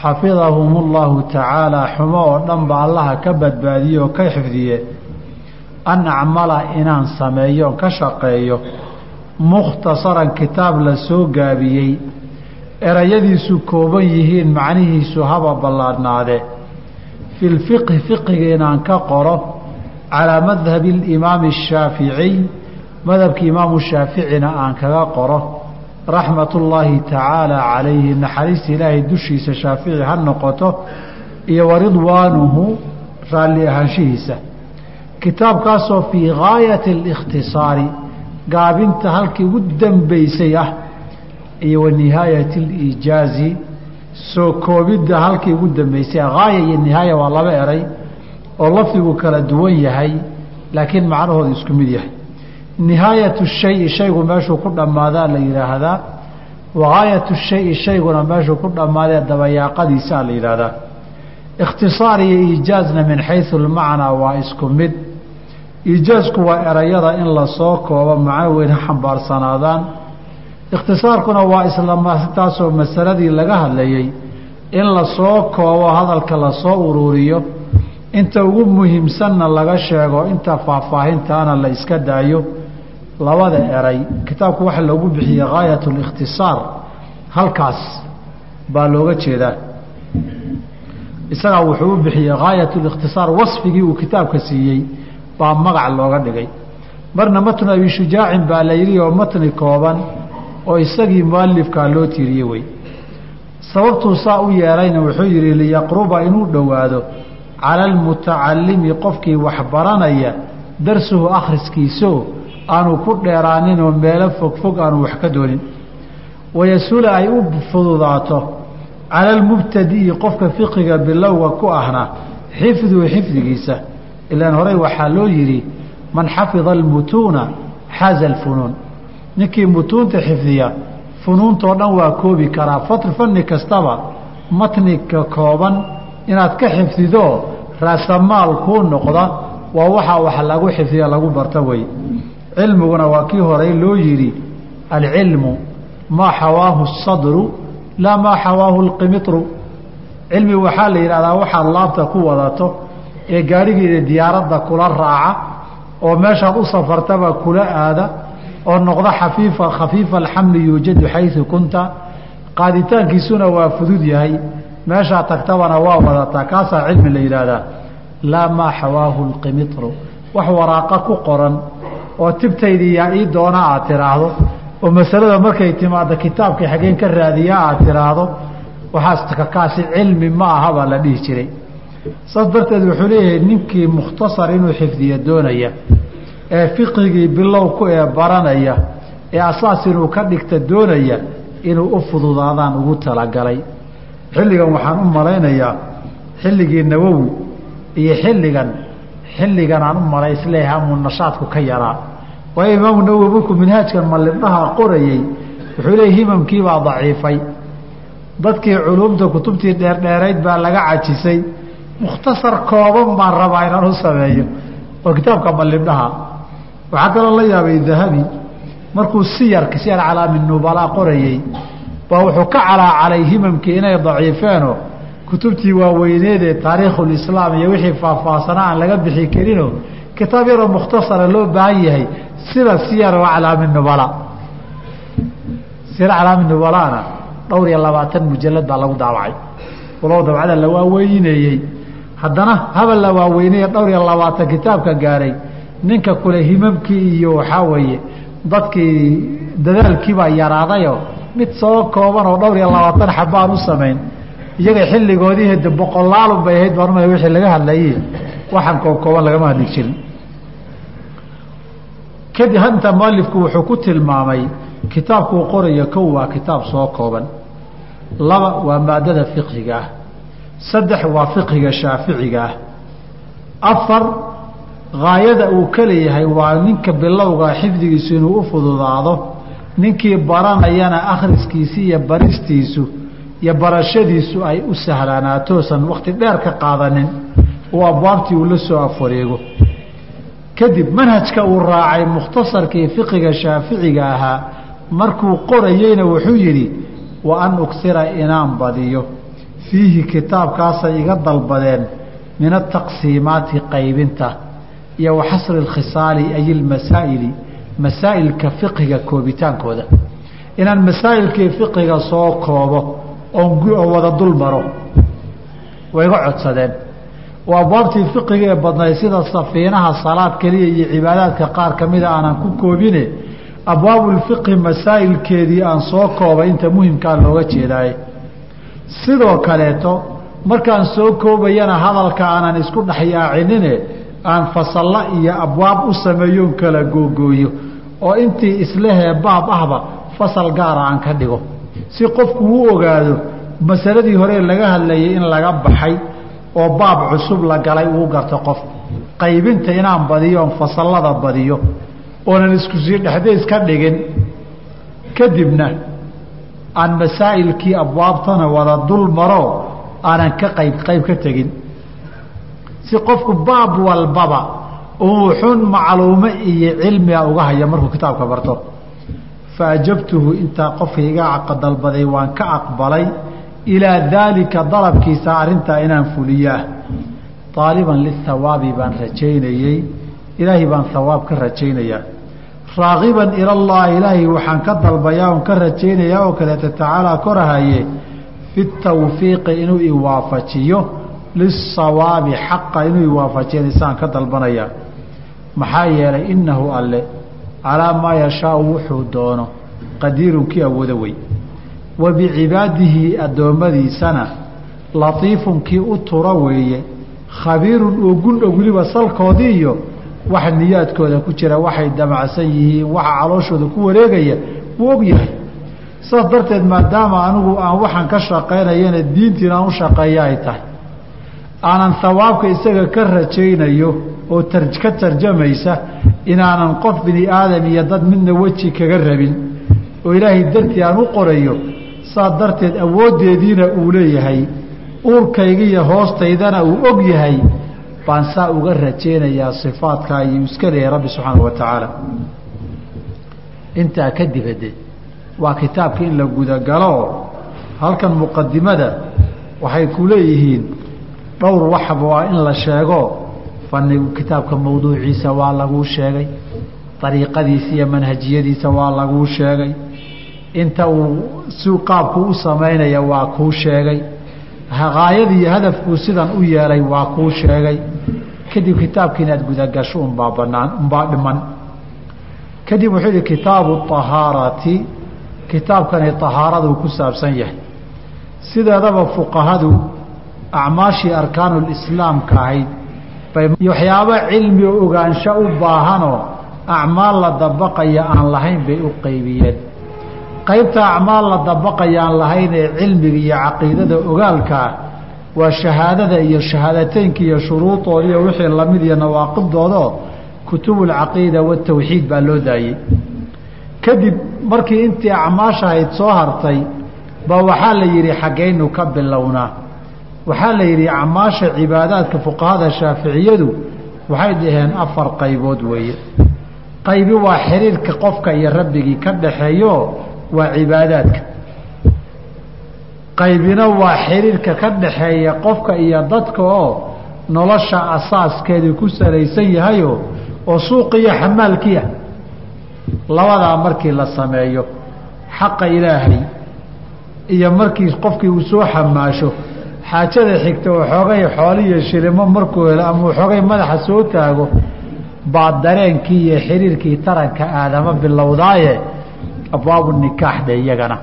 Xafidahum اllahu tacaala xumo oo dhanba allaha ka badbaadiye oo ka xifdiye. An acmala inaan sameeyoon ka shaqeeyo. Mukhtasaran kitaab la soo gaabiyey. Erayadiisu kooban yihiin macnihiisu haba ballaadhnaade. Fi lfiqhi fiqiga inaan ka qoro. Calaa madhabi alimaami ashaaficiy madhabkii imaamu shaaficina aan kaga qoro raxmat ullaahi tacaala calayhi naxariista ilaahay dushiisa shaafici ha noqoto iyo waridwaanuhu raalli ahaanshihiisa. Kitaabkaasoo fii gaayati alikhtisaari gaabinta halkii ugu dambaysay ah iyo wa nihaayati aliijaazi soo koobidda halkii ugu dambaysay gaaya iyo nihaaya waa laba eray oo lafdigu kala duwan yahay laakiin macnahooda isku mid yahay nihaayatu shayi shaygu meeshuu ku dhammaadaa la yidhaahdaa wa gaayatu shayi shayguna meeshuu ku dhammaadee dabayaaqadiisaa la yidhaahdaa. Ikhtisaar iyo iijaazna min xaysu lmacnaa waa isku mid. Iijaazku waa erayada in la soo koobo macno weyn ha xambaarsanaadaan. Ikhtisaarkuna waa islataasoo masaladii laga hadlayey in la soo koobo hadalka la soo uruuriyo. Inta ugu muhiimsanna laga sheego inta faahfaahintaana la iska daayo labada eray kitaabku waxa loogu bixiyey gaayat اlikhtisaar halkaas baa looga jeedaa. Isagaa wuxuu u bixiyey gaayat اlikhtisaar wasfigii uu kitaabka siiyey baa magac looga dhigay. Marna matnu abi shujaacin baa la yidhi oo matni kooban oo isagii mualifkaa loo tiiriyey wey. Sababtuu saa u yeelayna wuxuu yidhi liyaqruba inuu dhowaado cala almutacalimi qofkii wax baranaya darsuhu akhriskiisoo aanu ku dheeraaninoo meelo fogfog aanu wax ka doonin. Wayasuula ay u fududaato cala almubtadi'i qofka fiqiga bilowga ku ahna xifduhu xifdigiisa. Ilaan horey waxaa loo yidhi man xafida almutuuna xaaza alfunuun. Ninkii mutuunta xifdiya funuuntoo dhan waa koobi karaa. Fanni kastaba matnika kooban inaad ka xifdidoo raasamaal kuu noqda waa waxaa wax lagu xifdiya lagu barta wey cilmiguna waa kii horey loo yidhi alcilmu maa xawaahu sadru laa maa xawaahu lqimitru cilmi waxaa la yidhahdaa waxaad laabta ku wadato ee gaadhigeeda diyaaradda kula raaca oo meeshaad u safartaba kula aada oo noqda afiifa khafiifa alxamli yuujadu xaysu kunta. Qaaditaankiisuna waa fudud yahay meeshaa tagtabana waa wadataa kaasaa cilmi la yidhaahdaa laa maa xawaahu lqimitru wax waraaqa ku qoran oo tibtaydii yaa ii doona aad tiraahdo oo masalada markay timaado kitaabkii xageen ka raadiya aad tiraahdo waxaas kaasi cilmi ma aha baa la dhihi jiray. Saas darteed wuxuu leeyahay ninkii mukhtasar inuu xifdiya doonaya ee fiqigii bilow ku ee baranaya ee asaas inuu ka dhigta doonaya inuu u fududaadaan ugu talagalay. Xilligan waxaan u malaynayaa xilligii nawowi iyo xilligan xilligan aan u malay is leeyahay amuu nashaadku ka yaraa waayo imaamu nawowi markuu minhaajkan mallibdhaha qorayey wuxuu leeyay himamkiibaa daciifay. Dadkii culumta kutubtii dheerdheerayd baa laga cajisay. Mukhtasar kooban baan rabaa inaan u sameeyo. Oo kitaabka mallibdhaha. Waxaa kaloo la yaabay dahabi markuu siyarka siyar calaami nubalaa qorayey baa wuxuu ka calaacalay himamkii inay daciifeenoo kutubtii waaweyneedee taariikhulislaam iyo wixii faahfaahsanaa aan laga bixi karinoo kitaab yaroo mukhtasara loo baahan yahay sida siyar aclaami nubala siyar aclaami nubalana dhowr iyo labaatan mujalad baa lagu daawacay. Walow dabcada la waaweyneeyey. Haddana habal la waaweyneye dhowr iyo labaatan kitaabka gaaray ninka kule himamkii iyo waxaa weeye dadkii dadaalkiibaa yaraadayo mid soo kooban oo dhowr iyo labaatan xabaan u samayn iyaga xilligoodii hade boqolaalun bay ahayd umaya wixii laga hadlayey waxaan koo kooban lagama hadli jirin kadib hanta mualifku wuxuu ku tilmaamay kitaabkuu qorayo kow waa kitaab soo kooban. Laba waa maadada fiqhiga ah. Saddex waa fiqhiga shaaficiga ah. Afar gaayada uu ka leeyahay waa ninka bilowga xifdigiisu inuu u fududaado ninkii baranayana akhriskiisi iyo baristiisu iyo barashadiisu ay u sahlanaatoosan wakti dheer ka qaadanin oo abwaabtii uu la soo afwareego kadib manhajka uu raacay mukhtasarkii fiqiga shaaficiga ahaa markuu qorayeyna wuxuu yidhi wa an ugsira inaan badiyo. Fiihi kitaabkaasay iga dalbadeen min ataqsiimaati qaybinta iyo wa xasri alkhisaali ay ilmasaa'ili masaa'ilka fiqiga koobitaankooda. Inaan masaa'ilkii fiqiga soo koobo oon wada dul maro way iga codsadeen oo abwaabtii fiqiga ee badnayd sida safiinaha salaad keliya iyo cibaadaadka qaar ka mida aanan ku koobine abwaabulfiqhi masaa'ilkeedii aan soo koobay inta muhimkaa looga jeedaaye sidoo kaleeto markaan soo koobayana hadalka aanan isku dhexyaacinine aan fasalla iyo abwaab u sameeyoon kala googooyo oo intii islehee baab ahba fasal gaara aan ka dhigo. Si qofku uu ogaado masaladii hore laga hadlayay in laga baxay oo baab cusub la galay uu garto qof. Qaybinta inaan badiyo oon badiyo oonan isku sii dhexdays ka dhigin kadibna aan masaa'ilkii abwaabtana wada dul maro aanan ka qayb qayb ka tegin. Si qofku baab walbaba uu xun macluumo iyo cilmiga uga haya markuu kitaabka barto. Fa ajabtuhu intaa qofka iga dalbaday waan ka aqbalay ilaa daalika dalabkiisa arrintaa inaan fuliyaah aaliban lihawaabi baan rajaynayey ilaahay baan hawaab ka rajaynayaa raagiban ilallaahi ilaahay waxaan ka dalbayaa on ka rajaynayaa oo kaleeta tacaalaa korahaye fi tawfiiqi inuu iwaafajiyo lisawaabi xaqa inuu iwaafajiyan isaan ka dalbanayaa maxaa yeelay innahu alle calaa maa yashaau wuxuu doono qadiirun kii awoodo wey wa bicibaadihi addoommadiisana latiifun kii u tura weeye khabiirun oo gundhow weliba salkoodii iyo waxa niyaadkooda ku jira waxay damacsan yihiin waxa calooshooda ku wareegaya wuu og yahay. Saas darteed maadaama anigu aan waxaan ka shaqaynayana diintiina aan u shaqeeya ay tahay. Aanan hawaabka isaga ka rajaynayo oo ka tarjamaysa inaanan qof bini aadam iyo dad midna weji kaga rabin oo ilaahay dartii aan u qorayo saas darteed awooddeediina uu leeyahay uurkayga iyo hoostaydana uu og yahay baan saa uga rajaynayaa sifaadkaa ayuu iska leeyahay rabbi subxaana wa tacaala. Intaa kadib hade waa kitaabka in la gudagalo halkan muqadimada waxay ku leeyihiin dhowr waxba waa in la sheego. Fanigu kitaabka mawduuciisa waa laguu sheegay dariiqadiisa iyo manhajiyadiisa waa laguu sheegay inta uu si qaabku u samaynaya waa kuu sheegay. Haayada iyo hadafkuu sidan u yeelay waa kuu sheegay. Kadib kitaabka inaad gudagasho unbaa banaan unbaa dhiman. Kadib wuxuu yihi kitaabu ahaarati kitaabkani ahaaraduu ku saabsan yahay. Sideedaba fuqahadu acmaashii arkaanulislaamka ahayd bay waxyaabo cilmi ogaansho u baahanoo acmaal la dabaqaya aan lahayn bay u qaybiyeen qaybta acmaal la dabaqaya aan lahayn ee cilmiga iyo caqiidada ogaalkaa waa shahaadada iyo shahaadateynka iyo shuruudooda iyo wixii la mid iyo nawaaqibdoodaoo kutubulcaqiida watawxiid baa loo daayey kadib markii intii acmaashahayd soo hartay ba waxaa la yidhi xaggaynu ka bilownaa waxaa la yidhi acmaasha cibaadaadka fuqahada shaaficiyadu waxay dhaheen afar qaybood weeye. Qaybi waa xiriirka qofka iyo rabbigii ka dhaxeeyo waa cibaadaadka. Qaybina waa xiriirka ka dhaxeeya qofka iyo dadka oo nolosha asaaskeedii ku salaysan yahayo oo suuqiyo xamaalkiia labadaa markii la sameeyo xaqa ilaahay iyo markii qofkii uu soo xamaasho xaajada xigta oo xoogay xooliyo shilimo markuu helo ama uu xoogay madaxa soo taago baa dareenkii iyo xiriirkii taranka aadama bilowdaaye abwaabu nikaax dhe iyagana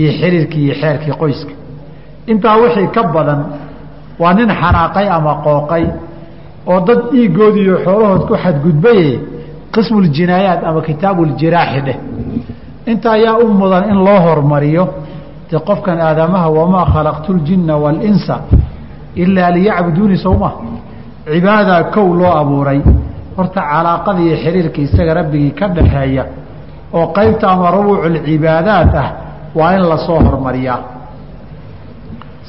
iyo xiriirkii iyo xeerkii qoyska. Intaa wixii ka badan waa nin xanaaqay ama qooqay oo dad dhiigood iyo xoolahood ku xadgudbaye qismuljinaayaat ama kitaabuljiraaxi dheh. Inta ayaa u mudan in loo hormariyo de qofkan aadamaha wamaa khalaqtu ljinna waalinsa ilaa liyacbuduuni sowma cibaadaa kow loo abuuray. Horta calaaqada iyo xiriirka isaga rabbigii ka dhaxeeya oo qaybta ama rabuuculcibaadaat ah waa in la soo hormariyaa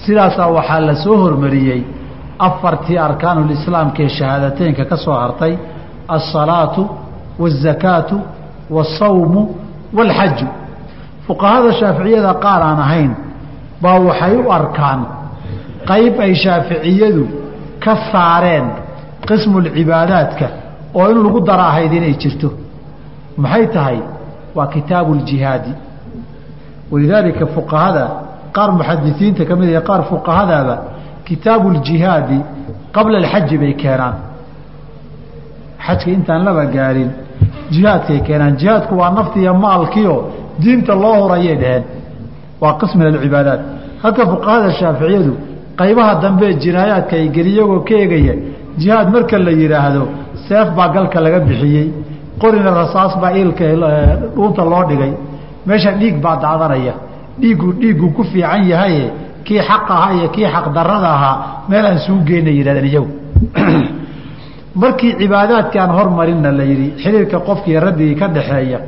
sidaasaa waxaa la soo hormariyey afartii arkaanulislaamka ee shahaadateynka ka soo hartay alsalaatu waazakaatu waasawmu waalxaju fuqahada shaaficiyada qaar aan ahayn baa waxay u arkaan qayb ay shaaficiyadu ka saareen qismulcibaadaadka oo in lagu dara ahayd inay jirto. Maxay tahay waa kitaabu ljihaadi. Walidaalika fuqahada qaar muxadisiinta ka mid iyo qaar fuqahadaaba kitaabu ljihaadi qabla alxaji bay keenaan. Xajka intaan laba gaarin jihaadkay keenaan. Jihaadku waa nafti maalkiio diinta loo horayay dhaheen. Waa qism min halka fuqahada shaaficiyadu qaybaha dambe jinaayaadka ay geliyagoo ka egaya jihaad marka la yidhaahdo seef baa galka laga bixiyey qorina rasaas baa ilka dhuunta loo dhigay. Meesha dhiig baa dacdanaya dhiiggu dhiiggu ku fiican yahaye kii xaq ahaa iyo kii xaq darada ahaa meel aan suu geyna yidhahdeen iyagu [CLEARS THROAT] markii cibaadaadkii hormarinna la yidhi xiriirka qofkii rabbigii ka dhaxeeya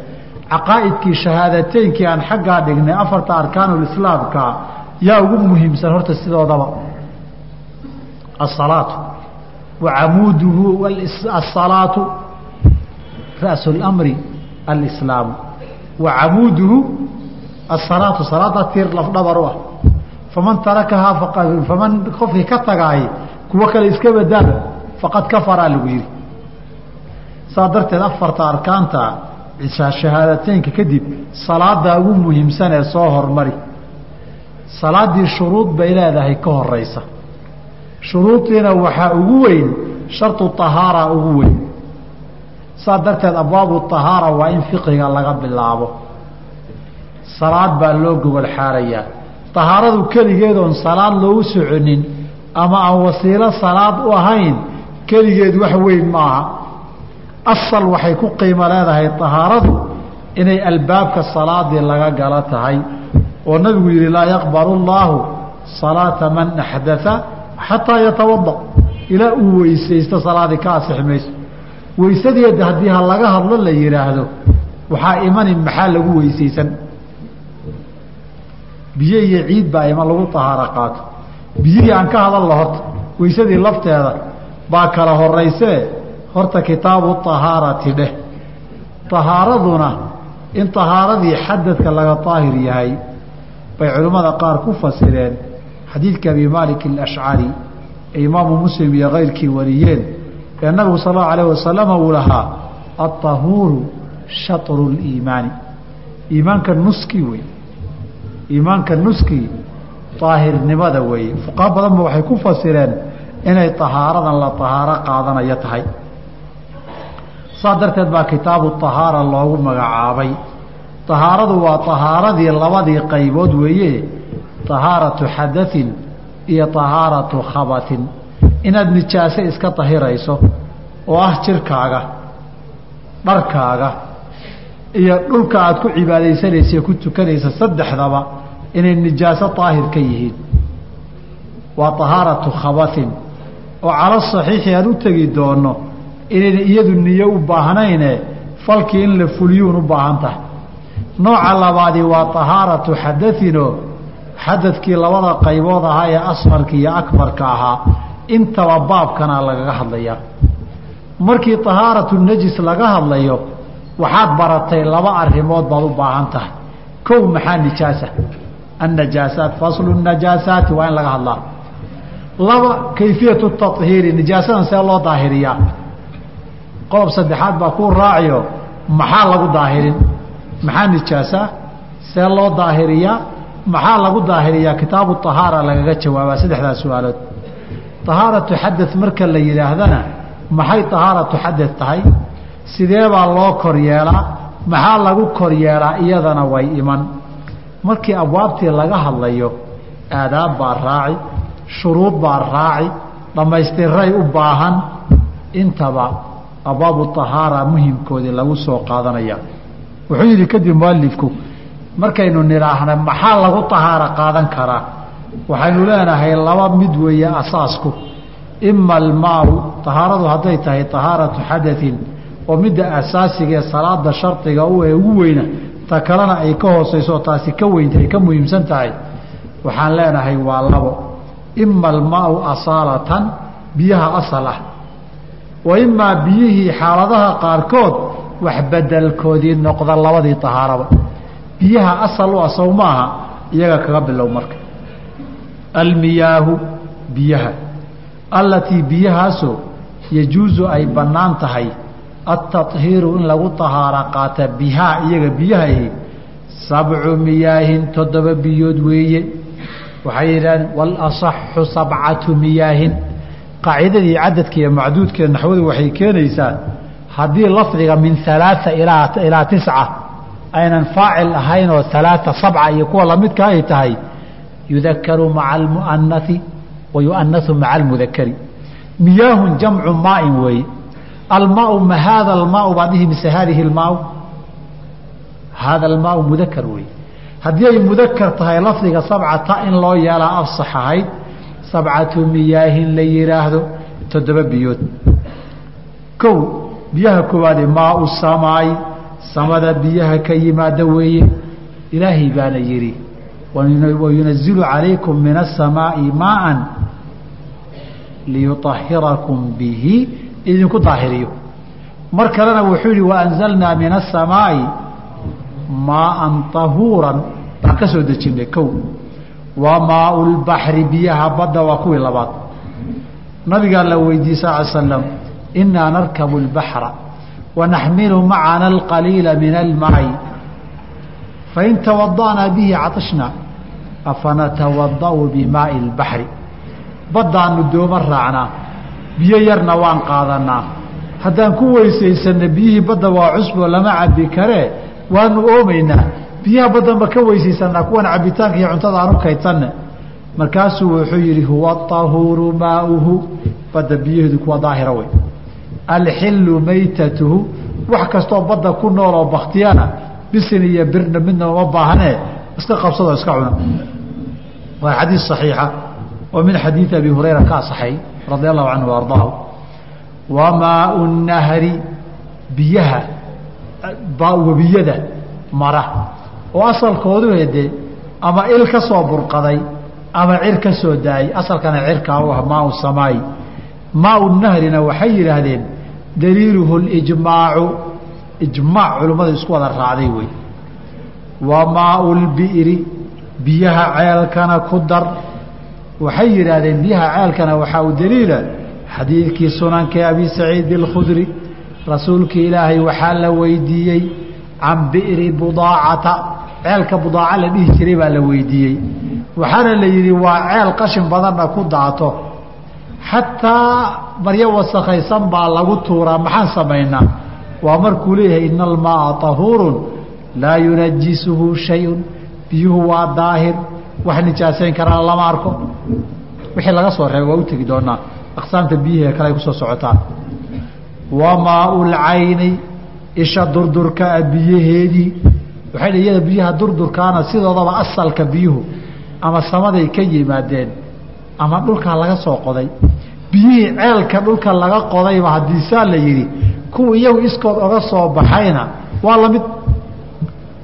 caqaa'idkii shahaadateynkii aan xaggaa dhignay afarta arkaanulislaamka yaa ugu muhiimsan horta sidoodaba. Asalaatu wa asalaatu ra'su اlamri alislaamu wa camuuduhu asalaatu salaada tiir lafdhabar u ah faman tarakahaa faman qofkii ka tagaay kuwo kale iska badaaba faqad kafaraa lagu yihi saa darteed afarta arkaanta shahaadateynka kadib salaadaa ugu muhiimsan ee soo hormari salaaddii shuruud bay leedahay ka horeysa shuruudiina waxaa ugu weyn shartu tahaara ugu weyn saa darteed abwaabu tahaara waa in fiqiga laga bilaabo. Salaad baa loo gogol xaarayaa. Tahaaradu keligeedoon salaad loogu soconin ama aan wasiilo salaad u ahayn keligeed wax weyn maaha. Asal waxay ku qiimo leedahay tahaaradu inay albaabka salaadii laga gala tahay oo nabigu yihi laa yaqbalu llaahu salaata man axdaa xataa yatawada ilaa uu weysaysto salaadii ka asix mayso weysadeeda haddii ha laga hadlo la yidhaahdo waxaa imani maxaa lagu weysaysan? Biyo iyo ciid baa iman lagu tahaaro qaato biyihii aan ka hadalno horta weysadii lafteeda baa kala horeysee horta kitaabu tahaarati dheh. Tahaaraduna in tahaaradii xadadka laga daahir yahay bay culimmada qaar ku fasireen. Xadiidka abi maalik alashcari ee imaamu muslim iyo kayrkii wariyeen ee nabigu sal allahu alayh wasalama uu lahaa alطahuuru shatru liimaani iimaanka nuskii wey iimaanka nuskii daahirnimada weeye fuqaha badanba waxay ku fasireen inay tahaaradan la tahaaro qaadanayo tahay. Saa darteed baa kitaabu tahaara loogu magacaabay. Tahaaradu waa tahaaradii labadii qaybood weeye tahaaratu xadain iyo tahaaratu khabatin inaad nijaase iska tahirayso oo ah jirkaaga dharkaaga iyo dhulka aad ku cibaadaysanaysa ku tukanaysa saddexdaba inay nijaaso daahir ka yihiin. Waa tahaaratu khabatin oo calo saxiixi aan u tegi doono inayna iyadu niyo u baahnayne falkii in la fuliyuun u baahan tahay. Nooca labaadi waa tahaaratu xadainoo xadadkii labada qaybood ahaa ee asqarka iyo akbarka ahaa intaba baabkana lagaga hadlayaa. Markii tahaaratu najis laga hadlayo waxaad baratay laba arrimood baad u baahan tahay. Kow maxaa nijaasa? Annajaasaat faslu najaasaati waa in laga hadlaa. Laba kayfiyatu tahiiri nijaasadan see loo daahiriyaa. Qodob saddexaad baa kuu raaciyo maxaa lagu daahirin? Maxaa nijaasa see loo daahiriyaa. Maxaa lagu daahiriyaa? Kitaabu tahaara lagaga jawaabaa saddexdaas su'aalood tahaaratu xadad marka la yidhaahdana maxay tahaaratu xadad tahay sidee baa loo kor yeelaa maxaa lagu kor yeelaa iyadana way iman markii abwaabtii laga hadlayo aadaab baa raaci shuruud baa raaci dhammaystiray u baahan intaba abwaabu tahaara muhimkoodii lagu soo qaadanaya wuxuu yidhi kadib mualifku markaynu nidhaahna maxaa lagu tahaaro qaadan karaa waxaynu leenahay laba mid weeye asaasku. Ima almaau tahaaradu hadday tahay tahaaratu xadain oo midda asaasiga ee salaada shardiga ee ugu weyna ta kalena ay ka hoosayso taasi ka weyntahay ka muhiimsan tahay. Waxaan leenahay waa labo. Ima almaau asaalatan biyaha asal ah wa imaa biyihii xaaladaha qaarkood wax bedelkoodii noqda labadii tahaaraba. Biyaha asal u asaw maaha iyaga kaga bilow marka almiyaahu biyaha. Allatii biyahaasoo yajuusu ay bannaan tahay altahiiru in lagu tahaaro qaata bihaa iyaga biyahahi sabcu miyaahin toddoba biyood weeye. Waxay yidhahdeen walasaxu sabcatu miyaahin. Qaacidadii cadadka iyo macduudka naxwadu waxay keenaysaa haddii lafdiga min alaaa ilaa ilaa tisca aynan faacil ahayn oo alaaa sabca iyo kuwa lamidka ay tahay yudakaru maca almu'anai wa maca almudakari miyaahun jamcu maain weeye almaau ma haada almaau baa dhihi mise haadihi almaau haada almaau mudakar weeye haddii ay mudakar tahay lafdiga sabcata in loo yeelaa afsax ahayd sabcatu miyaahin la yidhaahdo toddoba biyood kow biyaha koowaade maau samaay samada biyaha ka yimaada weeye ilaahay baana yidhi wayunazilu calaykum min asamaa'i maaan liyuahirakum bihi idinku daahiriyo mar kalena wuxuu yihi waanzalnaa min asamaa'i maaan tahuuran baan ka soo dejinay kow wa maau lbaxri biyaha badda waa kuwii labaad nabigaa la weydiiyey sal slam inaa narkabu lbaxra wanaxmilu macana alqaliila min almaa'i fain tawada'naa bihi caطishna afanatawada'u bimaai اlbaxri baddaanu dooma raacnaa biyo yarna waan qaadanaa haddaan ku weysaysanna biyihii badda waa cusbo lama cabi karee waanu oomaynaa biyaha baddanba ka weysaysanaa kuwan cabitaanka iyo cuntada aan u kaydsanna markaasuu wuxuu yidhi huwa ahuuru maauhu badda biyaheedu kuwa daahira wey alxilu maytatuhu wax kastoo badda ku nool oo baktiyana bisin iyo birna midna uma baahnee iska qabsadoo iska cuna waa xadiis صaxiixa oo min xadiidi abi hurayra ka asaxay radi allahu canhu ardaahu. Wa maau nahri biyaha webiyada mara. Oo asalkoodu hede ama il ka soo burqaday ama cir ka soo daayay asalkana cirkaa u ah maau samaay maau nahrina waxay yidhaahdeen daliiluhu lijmaacu ijmaac culimmadu isku wada raacday wey. Wa maau lbi'ri biyaha ceelkana ku dar. Waxay yidhaahdeen biyaha ceelkana waxaa u daliila? Xadiidkii sunanka abi saciid اlkhudri rasuulkii ilaahay waxaa la weydiiyey can bi'ri budaacata. Ceelka budaaca la dhihi jiray baa la weydiiyey. Waxaana la yidhi waa ceel qashin badanna ku daato. Xataa maryo wasakhaysan baa lagu tuuraa maxaan samaynaa waa markuu leeyahay ina almaaa طahuurun laa yunajisuhu shayun. Biyuhu waa daahir. Wax nijaasayn karana lama arko. Wixii laga soo reebay waa u doonaa. Aqsaamta biyihii kale ay ku soo socotaan wa maau lcayni isha durdurkaa biyaheedii. Waxay dhi iyada biyaha durdurkaana sidoodaba asalka biyuhu ama samaday ka yimaadeen ama dhulkaa laga soo qoday. Biyihii ceelka dhulka laga qodayba haddii saa la yidhi kuwa iyagu iskood oga soo baxayna waa la mid.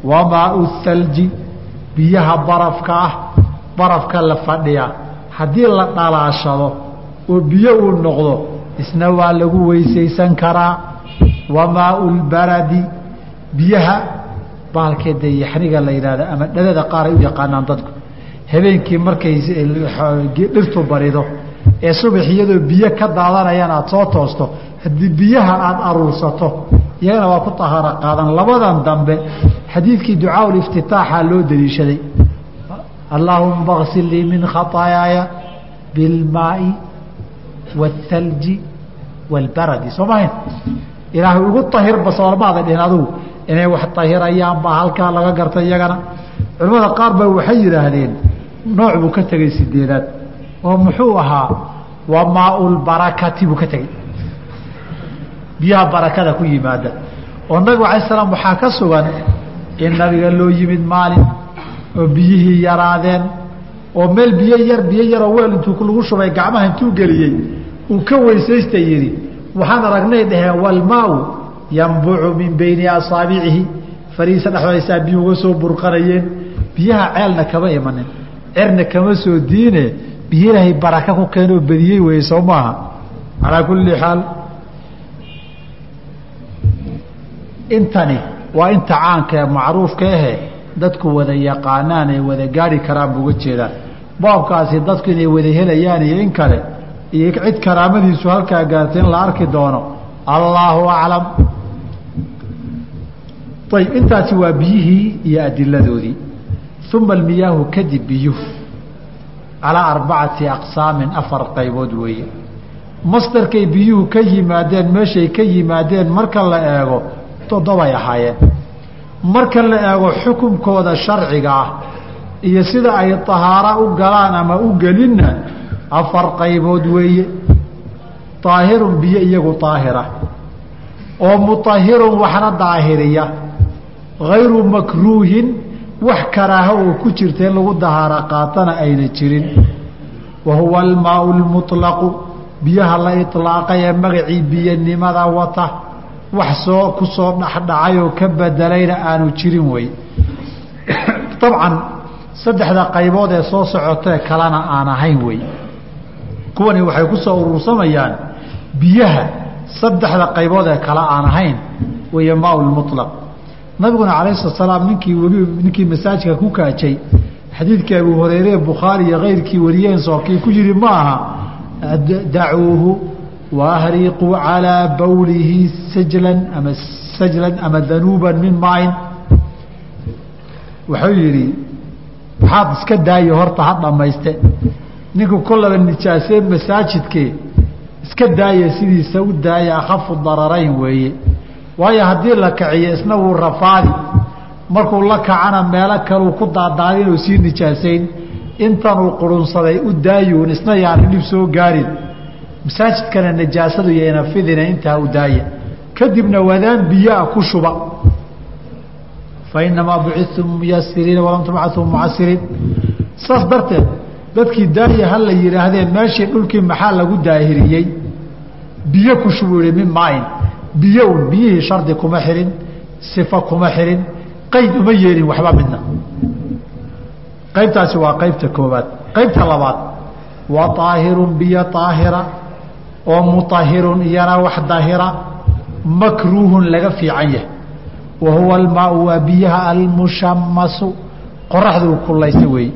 Wa maau thalji biyaha barafka ah barafka la fadhiya. Haddii la dhalaashado oo biyo uu noqdo isna waa lagu weysaysan karaa. Wamaau lbaradi biyaha baalkeeda yaxniga la yidhahda ama dhadada qaar ay u yaqaanaan dadku. Habeenkii markay dhirtu barido ee subax iyadoo biyo ka daadanayaan aad soo toosto haddii biyaha aad aruursato iyagana waa ku tahaaro qaadan labadan dambe. Xadiidkii ducaaul loo daliishaday allaahuma aksil min khataayaaya bilmaai waalthalji waalbaradi soo mahayn ilaahay ugu tahirba soolmaada dhihin adugu. Inay wax tahirayaan baa halkaa laga garta iyagana. Culimmada qaar baa waxay yidhaahdeen nooc buu ka tegay sideedaad oo muxuu ahaa waa maaulbarakati buu ka tegey. Biyaha barakada ku yimaada. Oo nabigu alay slam waxaa ka sugan in nabiga loo yimid maalin oo biyihii yaraadeen oo meel biyo yar biyo yaroo weel intuu lagu shubay gacmaha intuu geliyey uu ka weysaysta yidhi waxaan aragnay dhaheen walmaau yambucu min bayni asaabicihi fariisa dhexdaysaa biyu uga soo burqanayeen. Biyaha ceelna kama imanin. Cerna kama soo diine biyo ilaahay baraka ku keenoo badiyey weye soo maaha. Calaa kulli xaal. Intani waa inta caanka ee macruufka ahe dadku wada yaqaanaan ay wada gaari karaan ba uga jeedaan baabkaasi dadku inay wada helayaan iyo in kale iyo cid karaamadiisu halkaa gaartay in la arki doono. Allaahu aclam. Ayb intaasi waa biyihii iyo adiladoodii. Uma almiyaahu kadib biyuhu calaa arbacati aqsaamin afar qaybood weeye. Masdarkay biyuhu ka yimaadeen meeshay ka yimaadeen marka la eego toddobay ahaayeen. Marka la eego xukunkooda sharciga ah iyo sida ay tahaaro u galaan ama u gelinna afar qaybood weeye. Daahirun biyo iyagu daahira oo mutahirun waxna daahiriya. Hayru makruuhin wax karaaho oo ku jirta in lagu dahaaro qaatana ayna jirin wa huwa almaau lmuطlaqu biyaha la iطlaaqay ee magacii biyanimada wata wax soo ku soo dhexdhacay oo ka bedelayna aanu jirin wey dabcan [COUGHS] saddexda qaybood ee soo socotee kalena aan ahayn wey kuwani waxay ku soo urursamayaan biyaha saddexda qaybood ee kale aan ahayn weeye maa lmuطlaq nabiguna calayhi salatu salaam ninkii weli ninkii masaajidka ku kaajay xadiidkii abu hureyre bukhaari iyo kayrkii wariyeen sookii ku yidhi ma aha dacuuhu waahriquu calىa bawlihi sajlan ama sajlan ama danuuban min maain wuxuu yidhi waxaad iska daayo horta ha dhammayste. Ninku kollaba nijaasee masaajidkee iska daaya sidiisa u daaya akhafu dararayn weeye waayo haddii la kiciyo isna wuu rafaadi. Markuu la kacana meelo kaleu ku daadaadin oo sii nijaasayn intanuu qurunsaday u daayuun isna yaana dhib soo gaarin. Masaajidkana najaasadu yayna fidina intaa u daaya. Kadibna wadaan biyaa ku shuba. Fa inamaa bucidtum muyasiriina walam tubcatuu mucasiriin saas darteed dadkii daaya ha la yidhaahdee meeshii dhulkii maxaa lagu daahiriyey? Biyo ku shubu yihi min maain biyo un biyihii shardi kuma xihin sifo kuma xihin qayd uma yeelin waxba midna. Qaybtaasi waa qaybta koobaad qaybta labaad waa aahirun biyo aahira oo muahirun iyana wax daahira makruuhun laga fiican yahay. Wa huwa almaau waa biyaha almushamasu qoraxduu kullaysa weeye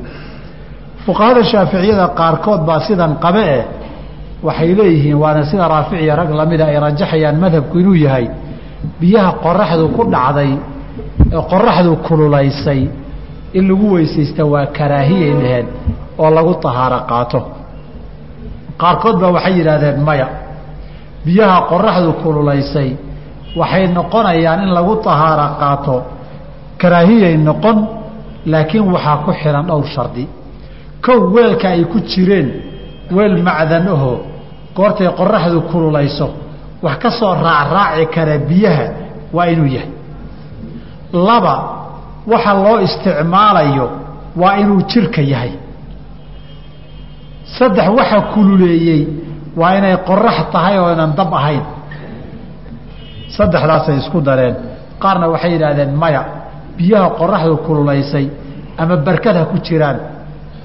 fuqahada shaaficiyada qaarkood baa sidan qabe eh waxay leeyihiin waana sida raaficiya rag lamida ay rajaxayaan madhabku inuu yahay. Biyaha qoraxdu ku dhacday ee qoraxdu kululaysay. In lagu weysaysta waa karaahiyay dhaheen oo lagu tahaaro qaato. Qaarkood baa waxay yidhaahdeen maya biyaha qoraxdu kululaysay waxay noqonayaan in lagu tahaaro qaato. Karaahiyay noqon laakiin waxaa ku xihan dhowr shardi. Kow weelka ay ku jireen weel macdan aho goortay qoraxdu kululayso wax ka soo raacraaci kara biyaha waa inuu yahay. Laba waxa loo isticmaalayo waa inuu jirka yahay. Saddex waxa kululeeyey waa inay qorax tahay oo inan dab ahayn. Saddexdaasay isku dareen. Qaarna waxay yidhaahdeen maya biyaha qoraxdu kululaysay ama barkad ha ku jiraan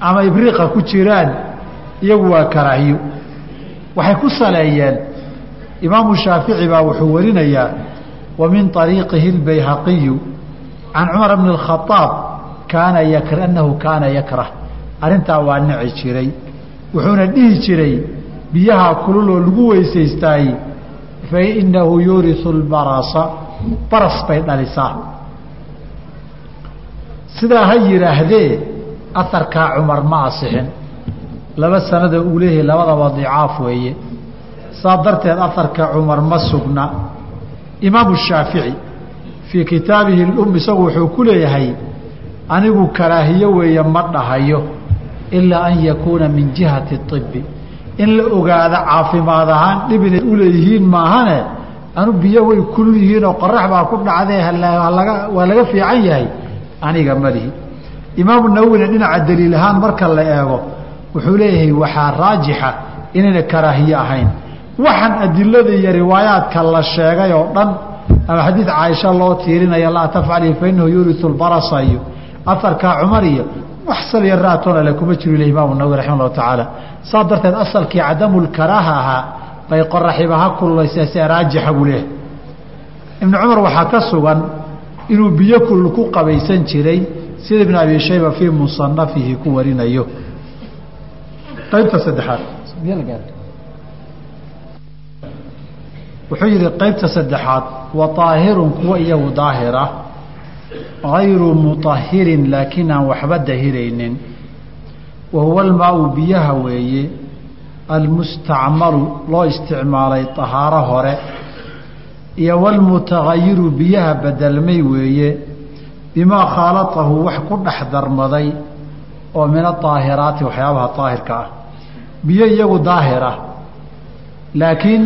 ama ibriiqa ku jiraan iyagu waa karaahiyo waxay ku saleeyeen imaamu shaafici baa wuxuu warinayaa wa min ariiqihi اbayhaqiyu can cumar bni اkhaaab kaana yakr annahu kaana yakrah. Arrintaa waa nici jiray. Wuxuuna dhihi jiray biyaha kululoo lagu weysaystaay fainahu yuuriu lbarasa baras bay dhalisaa. Sidaa ha yidhaahdee aharkaa cumar ma asixin laba sanada uu leeyahay labadaba dicaaf weeye. Saa darteed aharka cumar ma sugna. Imaamu shaafici fii kitaabihi lum isagu wuxuu ku leeyahay anigu karaahiyo weeye ma dhahayo ilaa an yakuuna min jihati ibi in la ogaado caafimaad ahaan dhib inay u leeyihiin maahane anu biyo way kulul yihiin oo qorax baa ku dhacdee waa laga fiican yahay aniga malihi imaamu nawowina dhinaca daliil ahaan marka la eego wuxuu leeyahay waxaa raajixa inayna karaahiye ahayn. Waxaan adilada iyo riwaayaadka la sheegay oo dhan ama xadiid caaisha loo tiirinaya laa tafcali fainahu yuuriu lbarasa iyo afarkaa cumar iyo wax saliya raatoona le kuma jiro ile imaamu nawowi raxima allahu tacaala. Saa darteed asalkii cadamulkaraaha ahaa bay qoraxiba ha kululaysee see raajixa buu leeyahay. Ibnu cumar waxaa ka sugan inuu biyo kulul ku qabaysan jiray sida ibn abi shayba fii musanafihi ku warinayo qaybta saddexaad wuxuu yidhi qaybta saddexaad wa aahirun kuwa iyagu daahira gayru muطahirin laakiin aan waxba dahiraynin wa huwa almaau biyaha weeye almustacmalu loo isticmaalay طahaaro hore iyo wاlmutagayiru biyaha bedelmay weeye bimaa khaalatahu wax ku dhex darmaday oo min aaahiraati waxyaabaha daahirka ah biyo iyagu daahira laakiin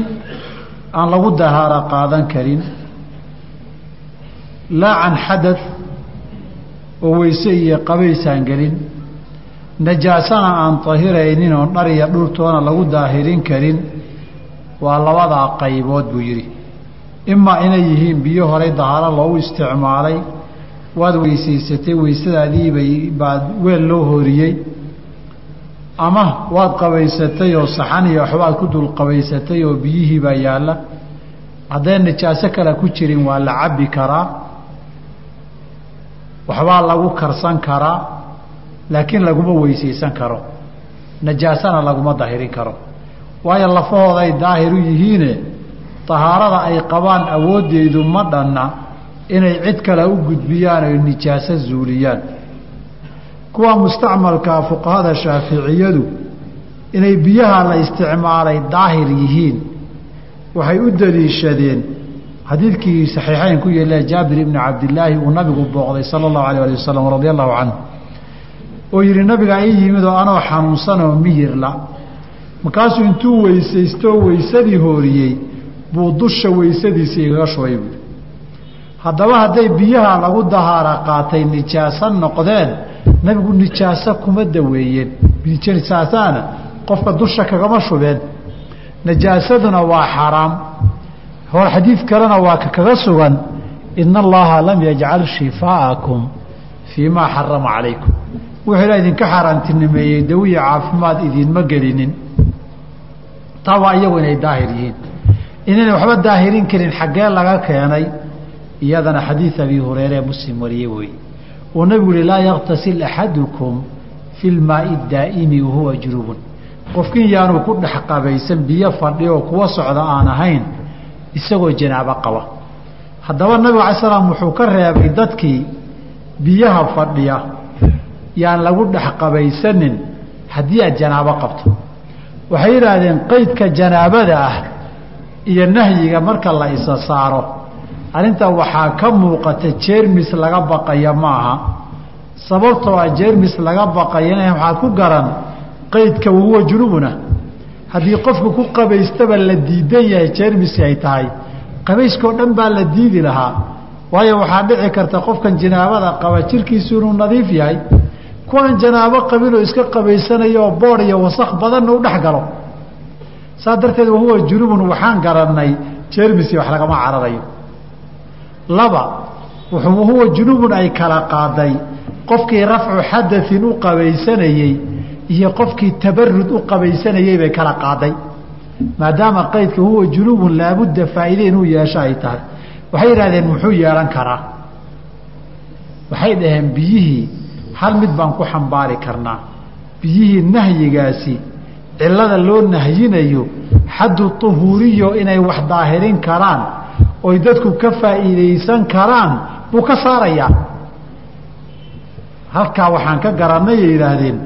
aan lagu dahaaro qaadan karin. Laa can xadad oo weyse iyo qabaysaan gelin. Najaasana aan tahiraynin oo dhar iyo dhurtoona lagu daahirin karin waa labadaa qaybood buu yidhi. Imaa inay yihiin biyo horay dahaaro loogu isticmaalay waad weysaysatay weysadaadiibay baad weel loo horiyey ama waad qabaysatay oo saxan iyo waxbaad ku dul qabaysatay oo biyihii baa yaalla. Hadday najaaso kale ku jirin waa la cabbi karaa. Waxbaa lagu karsan karaa laakiin laguma weysaysan karo. Najaasana laguma dahirin karo. Waayo lafahooday daahiru yihiine tahaarada ay qabaan awooddeedu ma dhanna inay cid kale u gudbiyaan oy nijaaso zuuliyaan kuwa mustacmalkaa fuqahada shaaficiyadu inay biyaha la isticmaalay daahir yihiin waxay u daliishadeen xadiidkii saxiixayn ku yeele jaabir ibni cabdilaahi uu nabigu booqday sala allahu alayh ali wasalam radia allahu canhu. Oo yidhi nabigaa ii yimid oo anoo xanuunsanoo miyirla markaasuu intuu weysaystoo weysadii hooriyey buu dusha weysadiisa igaga shubay buui haddaba hadday biyaha lagu dahaara qaatay nijaaso noqdeen nabigu nijaaso kuma daweeyeen. Nijaasaana qofka dusha kagama shubeen. Najaasaduna waa xaaraam hor xadiid kalena waa ka kaga sugan ina allaha lam yajcal shifaa'akum fii maa xarama calaykum. Wuxuu ila idinka xaaraantinimeeyey dawiya caafimaad idinma gelinin. Taa waa iyagu inay daahir yihiin. Inayna waxba daahirin karin xaggee laga keenay iyadana xadiid abi hureyre muslim wariyey wey uu nabigu yihi laa yaktasil axadukum fi lmaai daa'imi wahuwa junubun qofkin yaanu ku dhex qabaysan biyo fadhi oo kuwa socda aan ahayn isagoo janaabo qaba. Haddaba nabigu alay slam wuxuu ka reebay dadkii biyaha fadhiya yaan lagu dhex qabaysanin haddii aad janaabo qabto. Waxay yidhaahdeen qeydka janaabada ah iyo nahyiga marka la isa saaro arrinta waxaa ka muuqata jeermis laga baqaya maaha. Sababtoo ah jeermis laga baqayana waxaad ku garan qeydka wahuwa junubuna haddii qofku ku qabaystaba la diidan yahay jeermiski ay tahay. Qabayskao dhan baa la diidi lahaa. Waayo waxaa dhici karta qofkan janaabada qaba jirkiisu inuu nadiif yahay. Kuwaan janaabo qabinoo iska qabaysanayo oo boodh iyo wasakh badanna u dhex galo. Saa darteed wahuwa junubun waxaan garannay jeermisi wax lagama cararayo laba huwa junubun ay kala qaaday. Qofkii rafcu xadain u qabaysanayey iyo qofkii tabarud u qabaysanayey bay kala qaaday. Maadaama qaydka huwa junubun laabudda faa'iide inuu yeesho ay tahay. Waxay yidhahdeen muxuu yeelan karaa? Waxay dhaheen biyihii hal mid baan ku xambaari karnaa. Biyihii nahyigaasi cillada loo nahyinayo xaddu tuhuuriyo inay wax daahirin karaan oy dadku ka faa'iidaysan karaan buu ka saarayaa halkaa waxaan ka garannay yidhaahdeen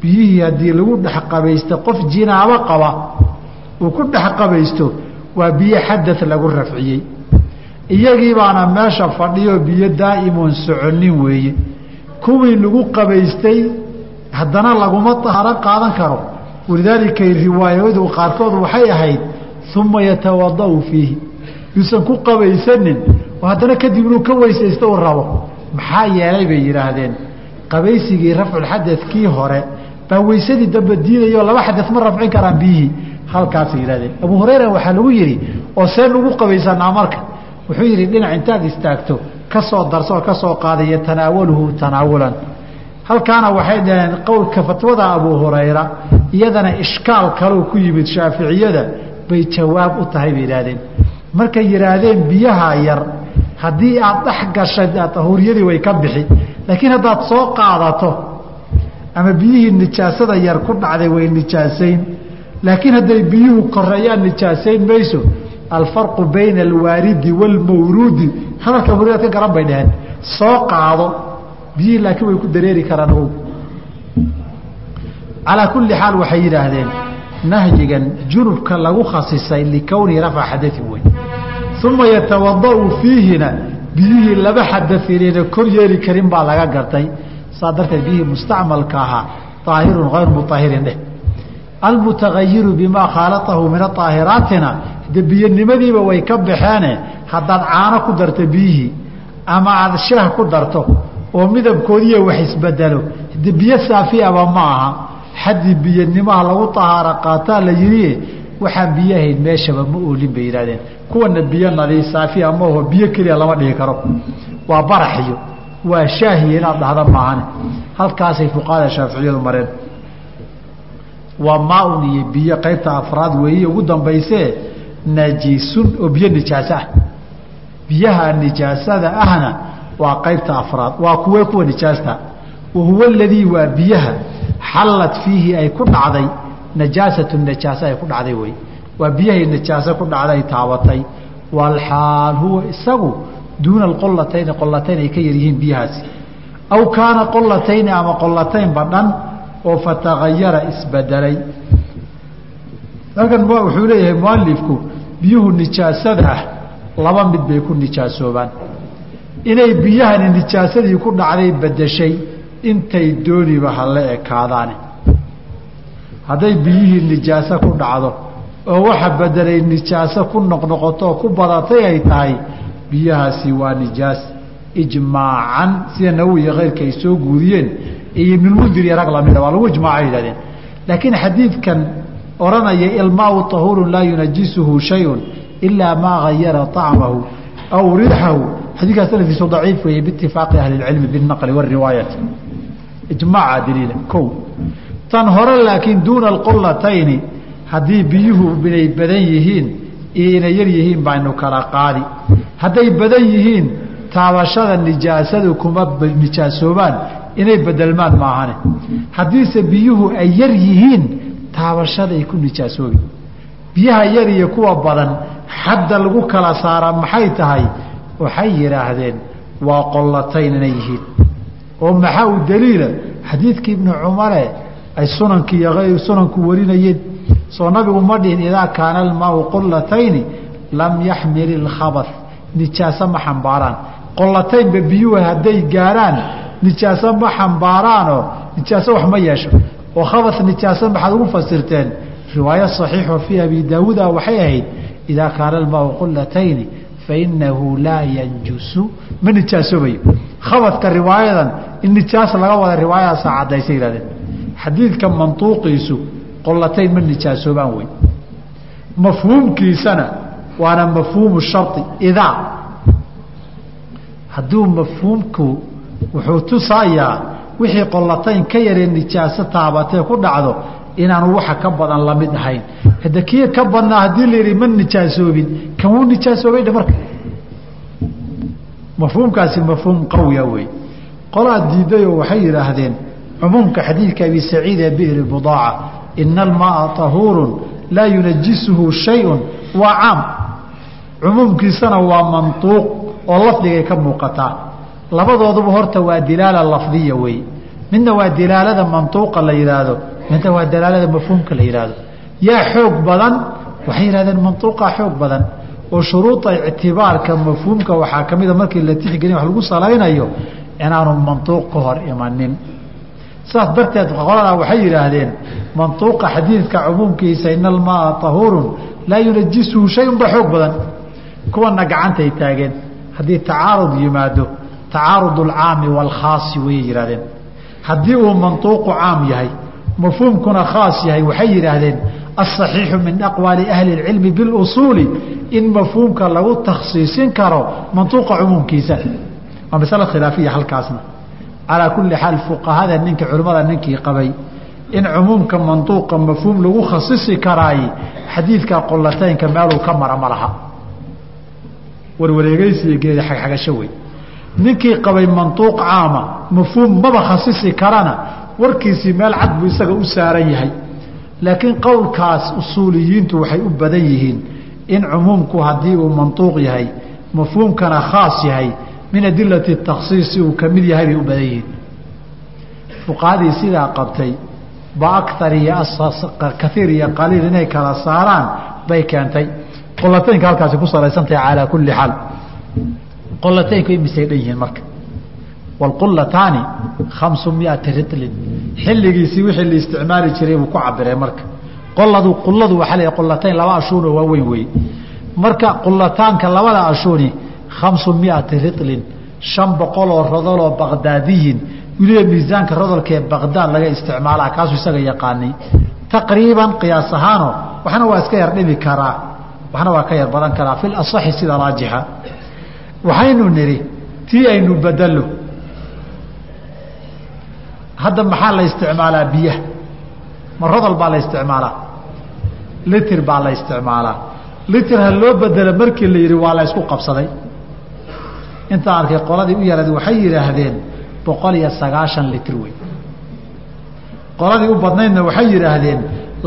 biyihii haddii lagu dhex qabaysto qof jinaabo qaba uu ku dhex qabaysto waa biyo xadad lagu rafciyey. Iyagii baana meesha fadhiyo biyo daa'imoon soconin weeye. Kuwii lagu qabaystay haddana laguma tahaaro qaadan karo. Walidaalika riwaayadu qaarkood waxay ahayd uma yatawada'u fiihi yuusan ku qabaysanin oo haddana kadib inuu ka weysaysto uu rabo. Maxaa yeelay bay yidhaahdeen qabaysigii rafculxadadkii hore baa weysadii dambe diidayo laba xadad ma rafcin karaan biyihii. Halkaasay yidhahdeen abu hurayra waxaa lagu yidhi oo see lagu qabaysanaa marka wuxuu yidhi dhinac intaad istaagto ka soo darso oo ka soo qaadaya tanaawaluhu tanaawulan halkaana waxay dhaheen qowlka fatwada abu hurayra iyadana ishkaal kaleu ku yimid shaaficiyada bay jawaab u tahay bay yidhaahdeen markay yidhaahdeen biyaha yar haddii aad dhex gashay tahuuriyadii way ka bixi. Laakiin haddaad soo qaadato ama biyihii nijaasada yar ku dhacday way nijaasayn laakiin hadday biyuhu koreeyaan nijaasayn mayso. Alfarqu bayna alwaaridi waalmawruudi hadalka huriyad ka garan bay dhaheen. Soo qaado. Biyihii laakiin way ku dareeri karaan o calaa kulli xaal waxay yidhaahdeen nahyigan junubka lagu khasisay likownihi rafca xadain wey uma yatawada'u fiihina biyihii laba xadainayna kor yeeli karin baa laga gartay. Saa darteed biyihii mustacmalka ahaa aahirun hayru muahirin dheh. Almutagayiru bimaa khaalatahu min aaahiraatina de biyanimadiiba way ka baxeene haddaad caano ku darto biyihii ama aad shaah ku darto oo midabkoodiiya wax isbedelo de biyo saafiaba ma aha xaddii biyanimaha lagu tahaaro qaataa la yidhi waxaan biyahayn meeshaba ma oolin bay yidhahdeen kuwana biyo nadi saafiya maaho biyo keliya lama dhihi karo. Waa baraxiyo waa shaahiya inaad dhahda maahane. Halkaasay fuqahada shaaficiyadu mareen. Waa maaun iyo biyo qaybta afraad weeye ugu dambaysee najisun oo biyo nijaaso ah. Biyaha nijaasada ahna waa qaybta afraad waa kuwee kuwa nijaasta wa huwa aladii waa biyaha xallat fiihi ay ku dhacday najaasatu najaase ay ku dhacday wey. Waa biyahay najaase ku dhacday taabatay. Walxaal huwa isagu duuna alqollatayni qollatayn ay ka yaryihiin biyahaasi aw kaana qollatayni ama qollataynba dhan oo fatagayara isbedelay halkan wuxuu leeyahay mualifku biyuhu nijaasada ah laba mid bay ku nijaasoobaan inay biyahani nijaasadii ku dhacday bedeshay intay dooniba hala ekaadaane hadday biyihii nijaaso ku dhacdo oo waxa bedelay nijaaso ku noqnoqoto oo ku badatay ay tahay biyahaasi waa nijaas ijmaacan sida nawowi iyo keyrka ay soo guuriyeen iyo ibnulmundir iyo rag lamida waa lagu ijmaaca yidhahdeen laakiin xadiidkan odhanaya ilmaau tahuurun laa yunajisuhu shayun ilaa maa gayara طacmahu aw riixahu xadiidkaas sanadkiisu daciif weeye biitifaaqi ahli اlcilmi biالnaqli wاriwaayati ijmaaca daliila ko tan hore laakiin duuna alqollatayni haddii biyuhu inay badan yihiin iyo inay yar yihiin baynu kala qaadi. Hadday badan yihiin taabashada nijaasadu kuma nijaasoobaan inay bedelmaan maahane. Haddiise biyuhu ay yar yihiin taabashaday ku nijaasoobi. Biyaha yar iyo kuwa badan xadda lagu kala saara maxay tahay? Waxay yidhaahdeen waa qollatayn inay yihiin oo maxaa u daliila? Xadiidkii ibnu cumare ay sunankii iyo sunanku warinayeen. Soo nabigu ma dhihin idaa kaana almaau qollatayni lam yaxmil ilkhabas nijaaso ma xambaaraan. Qollataynba biyuhu hadday gaarhaan nijaaso ma xambaaraanoo? Nijaaso wax ma yeesho. Oo khabas nijaaso maxaad ugu fasirteen? Riwaayo saxiixo fii abi daawuuda waxay ahayd idaa kaana almaau qollatayni fainahu laa yanjusu. Ma nijaasoobayo khabadka riwaayadan in nijaas laga wada riwaayadaasa caddaysa yihahdeen xadiidka mantuuqiisu qollatayn ma nijaasoobaan wey mafhuumkiisana waana mafhuumu shari idaa. Hadduu mafhuumku wuxuu tusayaa wixii qollatayn ka yaree nijaaso taabatee ku dhacdo inaanu waxa ka badan la mid ahayn. Hade kii ka badnaa haddii la yidhi ma nijaasoobin kan wuu nijaasoobay marka mafhuumkaasi mafhuum qawiya wey qolaa diidayoo waxay yidhaahdeen cumuumka xadiidka abi saciid ee bi'ri budaaca ina almaaa tahuurun laa yunajisuhu shayun waa caam. Cumuumkiisana waa mantuuq oo lafdigay ka muuqataa labadooduba horta waa dilaala lafdiya wey midna waa dilaalada mantuuqa la yidhaahdo midna waa dilaalada mafhuumka la yidhaahdo. Yaa xoog badan waxay yidhahdeen mantuuqa xoog badan oo shuruuda ictibaarka mafhuumka waxaa ka mida markii la tixgelin wax lagu salaynayo inaanu mantuuq ka hor imanin. Saas darteed qoladaa waxay yidhaahdeen mantuuqa xadiidka cumuumkiisa ina almaaa tahuurun laa yunajisuhu shayun ba xoog badan. Kuwana gacantay taageen. Haddii tacaarud yimaado tacaarud alcaami waalkhaasi wayay yidhahdeen haddii uu mantuuqu caam yahay mafhuumkuna khaas yahay waxay yidhaahdeen aلصaxiixu min aqwaali ahli اlcilmi biاlusuuli in mafhuumka lagu takhsiisin karo mantuuqa cumuumkiisa waa masale khilaafiya halkaasna calaa kuli xaal fuqahada ninka culimmada ninkii qabay in cumuumka mantuuqa mafhuum lagu khasisi karaay xadiidka qolataynka meeluu ka mara ma laha warwareegeysi iyo geeda xagxagasho wey ninkii qabay mantuuq caama mafhuum maba khasisi karana warkiisii meel cad buu isaga u saaran yahay laakiin qowlkaas usuuliyiintu waxay u badan yihiin in cumuumku haddii uu mantuuq yahay mafhuumkana khaas yahay min adilati takhsiisi uu ka mid yahay bay u badan yihiin. Fuqahadii sidaa qabtay ba akar iyo kaiir iyo qaliil inay kala saaraan bay keentay. Qolataynka halkaasi ku salaysantahay calaa kulli xaal. Qolataynku imisay dhan yihiin marka. Wlqulataani khamsu miati ritlin xilligiisii wixii la isticmaali jiray buu ku cabiray marka. Qoladu quladu waxaa la qulatayn laba ashuunoo waaweyn wey marka qulataanka labada ashuuni khamsu miati ritlin shan boqol oo rodoloo baqdaadiyin weliba miisaanka rodolka ee baqdaad laga isticmaalaa kaasuu isaga yaqaanay. Taqriiban qiyaas ahaano waxna waa iska yar dhimi karaa waxna waa ka yar badan karaa. Fi lasaxi sida raajixa. Waxaynu nidhi tii aynu bedelo hadda maxaa la isticmaalaa biyaha? Ma rodol baa la isticmaalaa? Litir baa la isticmaalaa. Litir ha loo bedelo markii la yidhi waa la ysku qabsaday. Intaan arkay qoladii u yarad waxay yidhaahdeen boqol iyo sagaashan litir wey qoladii u badnaydna waxay yidhaahdeen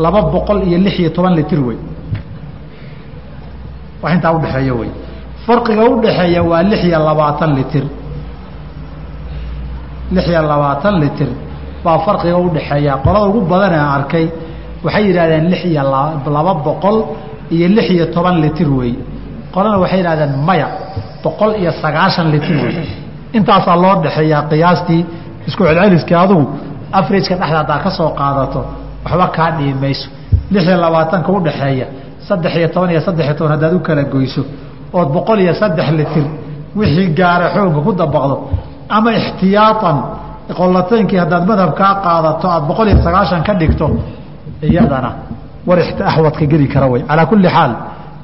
laba boqol iyo lix iyo toban litir wey wax intaa udhexeeya wey farqiga udhaxeeya waa lix iyo labaatan litir lix iyo labaatan litir baa farqiga udhaxeeya qolada ugu badanee arkay waxay yidhahdeen lix iyo laba boqol iyo lix iyo toban litir wey qolana waxay yidhahdeen maya boqol iyo sagaashan litir wey intaasaa loo dhexeeyaa qiyaastii isku celceliskii adugu afrajka dhexda haddaa ka soo qaadato waxba kaa dhihi mayso. Lix iyo labaatanka udhaxeeya saddex iyo toban iyo saddex iyo toban haddaad u kala goyso ood boqol iyo saddex litir wixii gaara xoogga ku dabaqdo ama ixtiyaaan qolataynkii haddaad madhabkaa qaadato aad boqol iyo sagaashan ka dhigto iyadana war axwadka geli kara wey calaa kulli xaal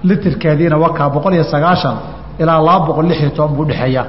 litirkeediina wakaa boqol iyo sagaashan ilaa laba boqol lix iyo toban buu udhexeeyaa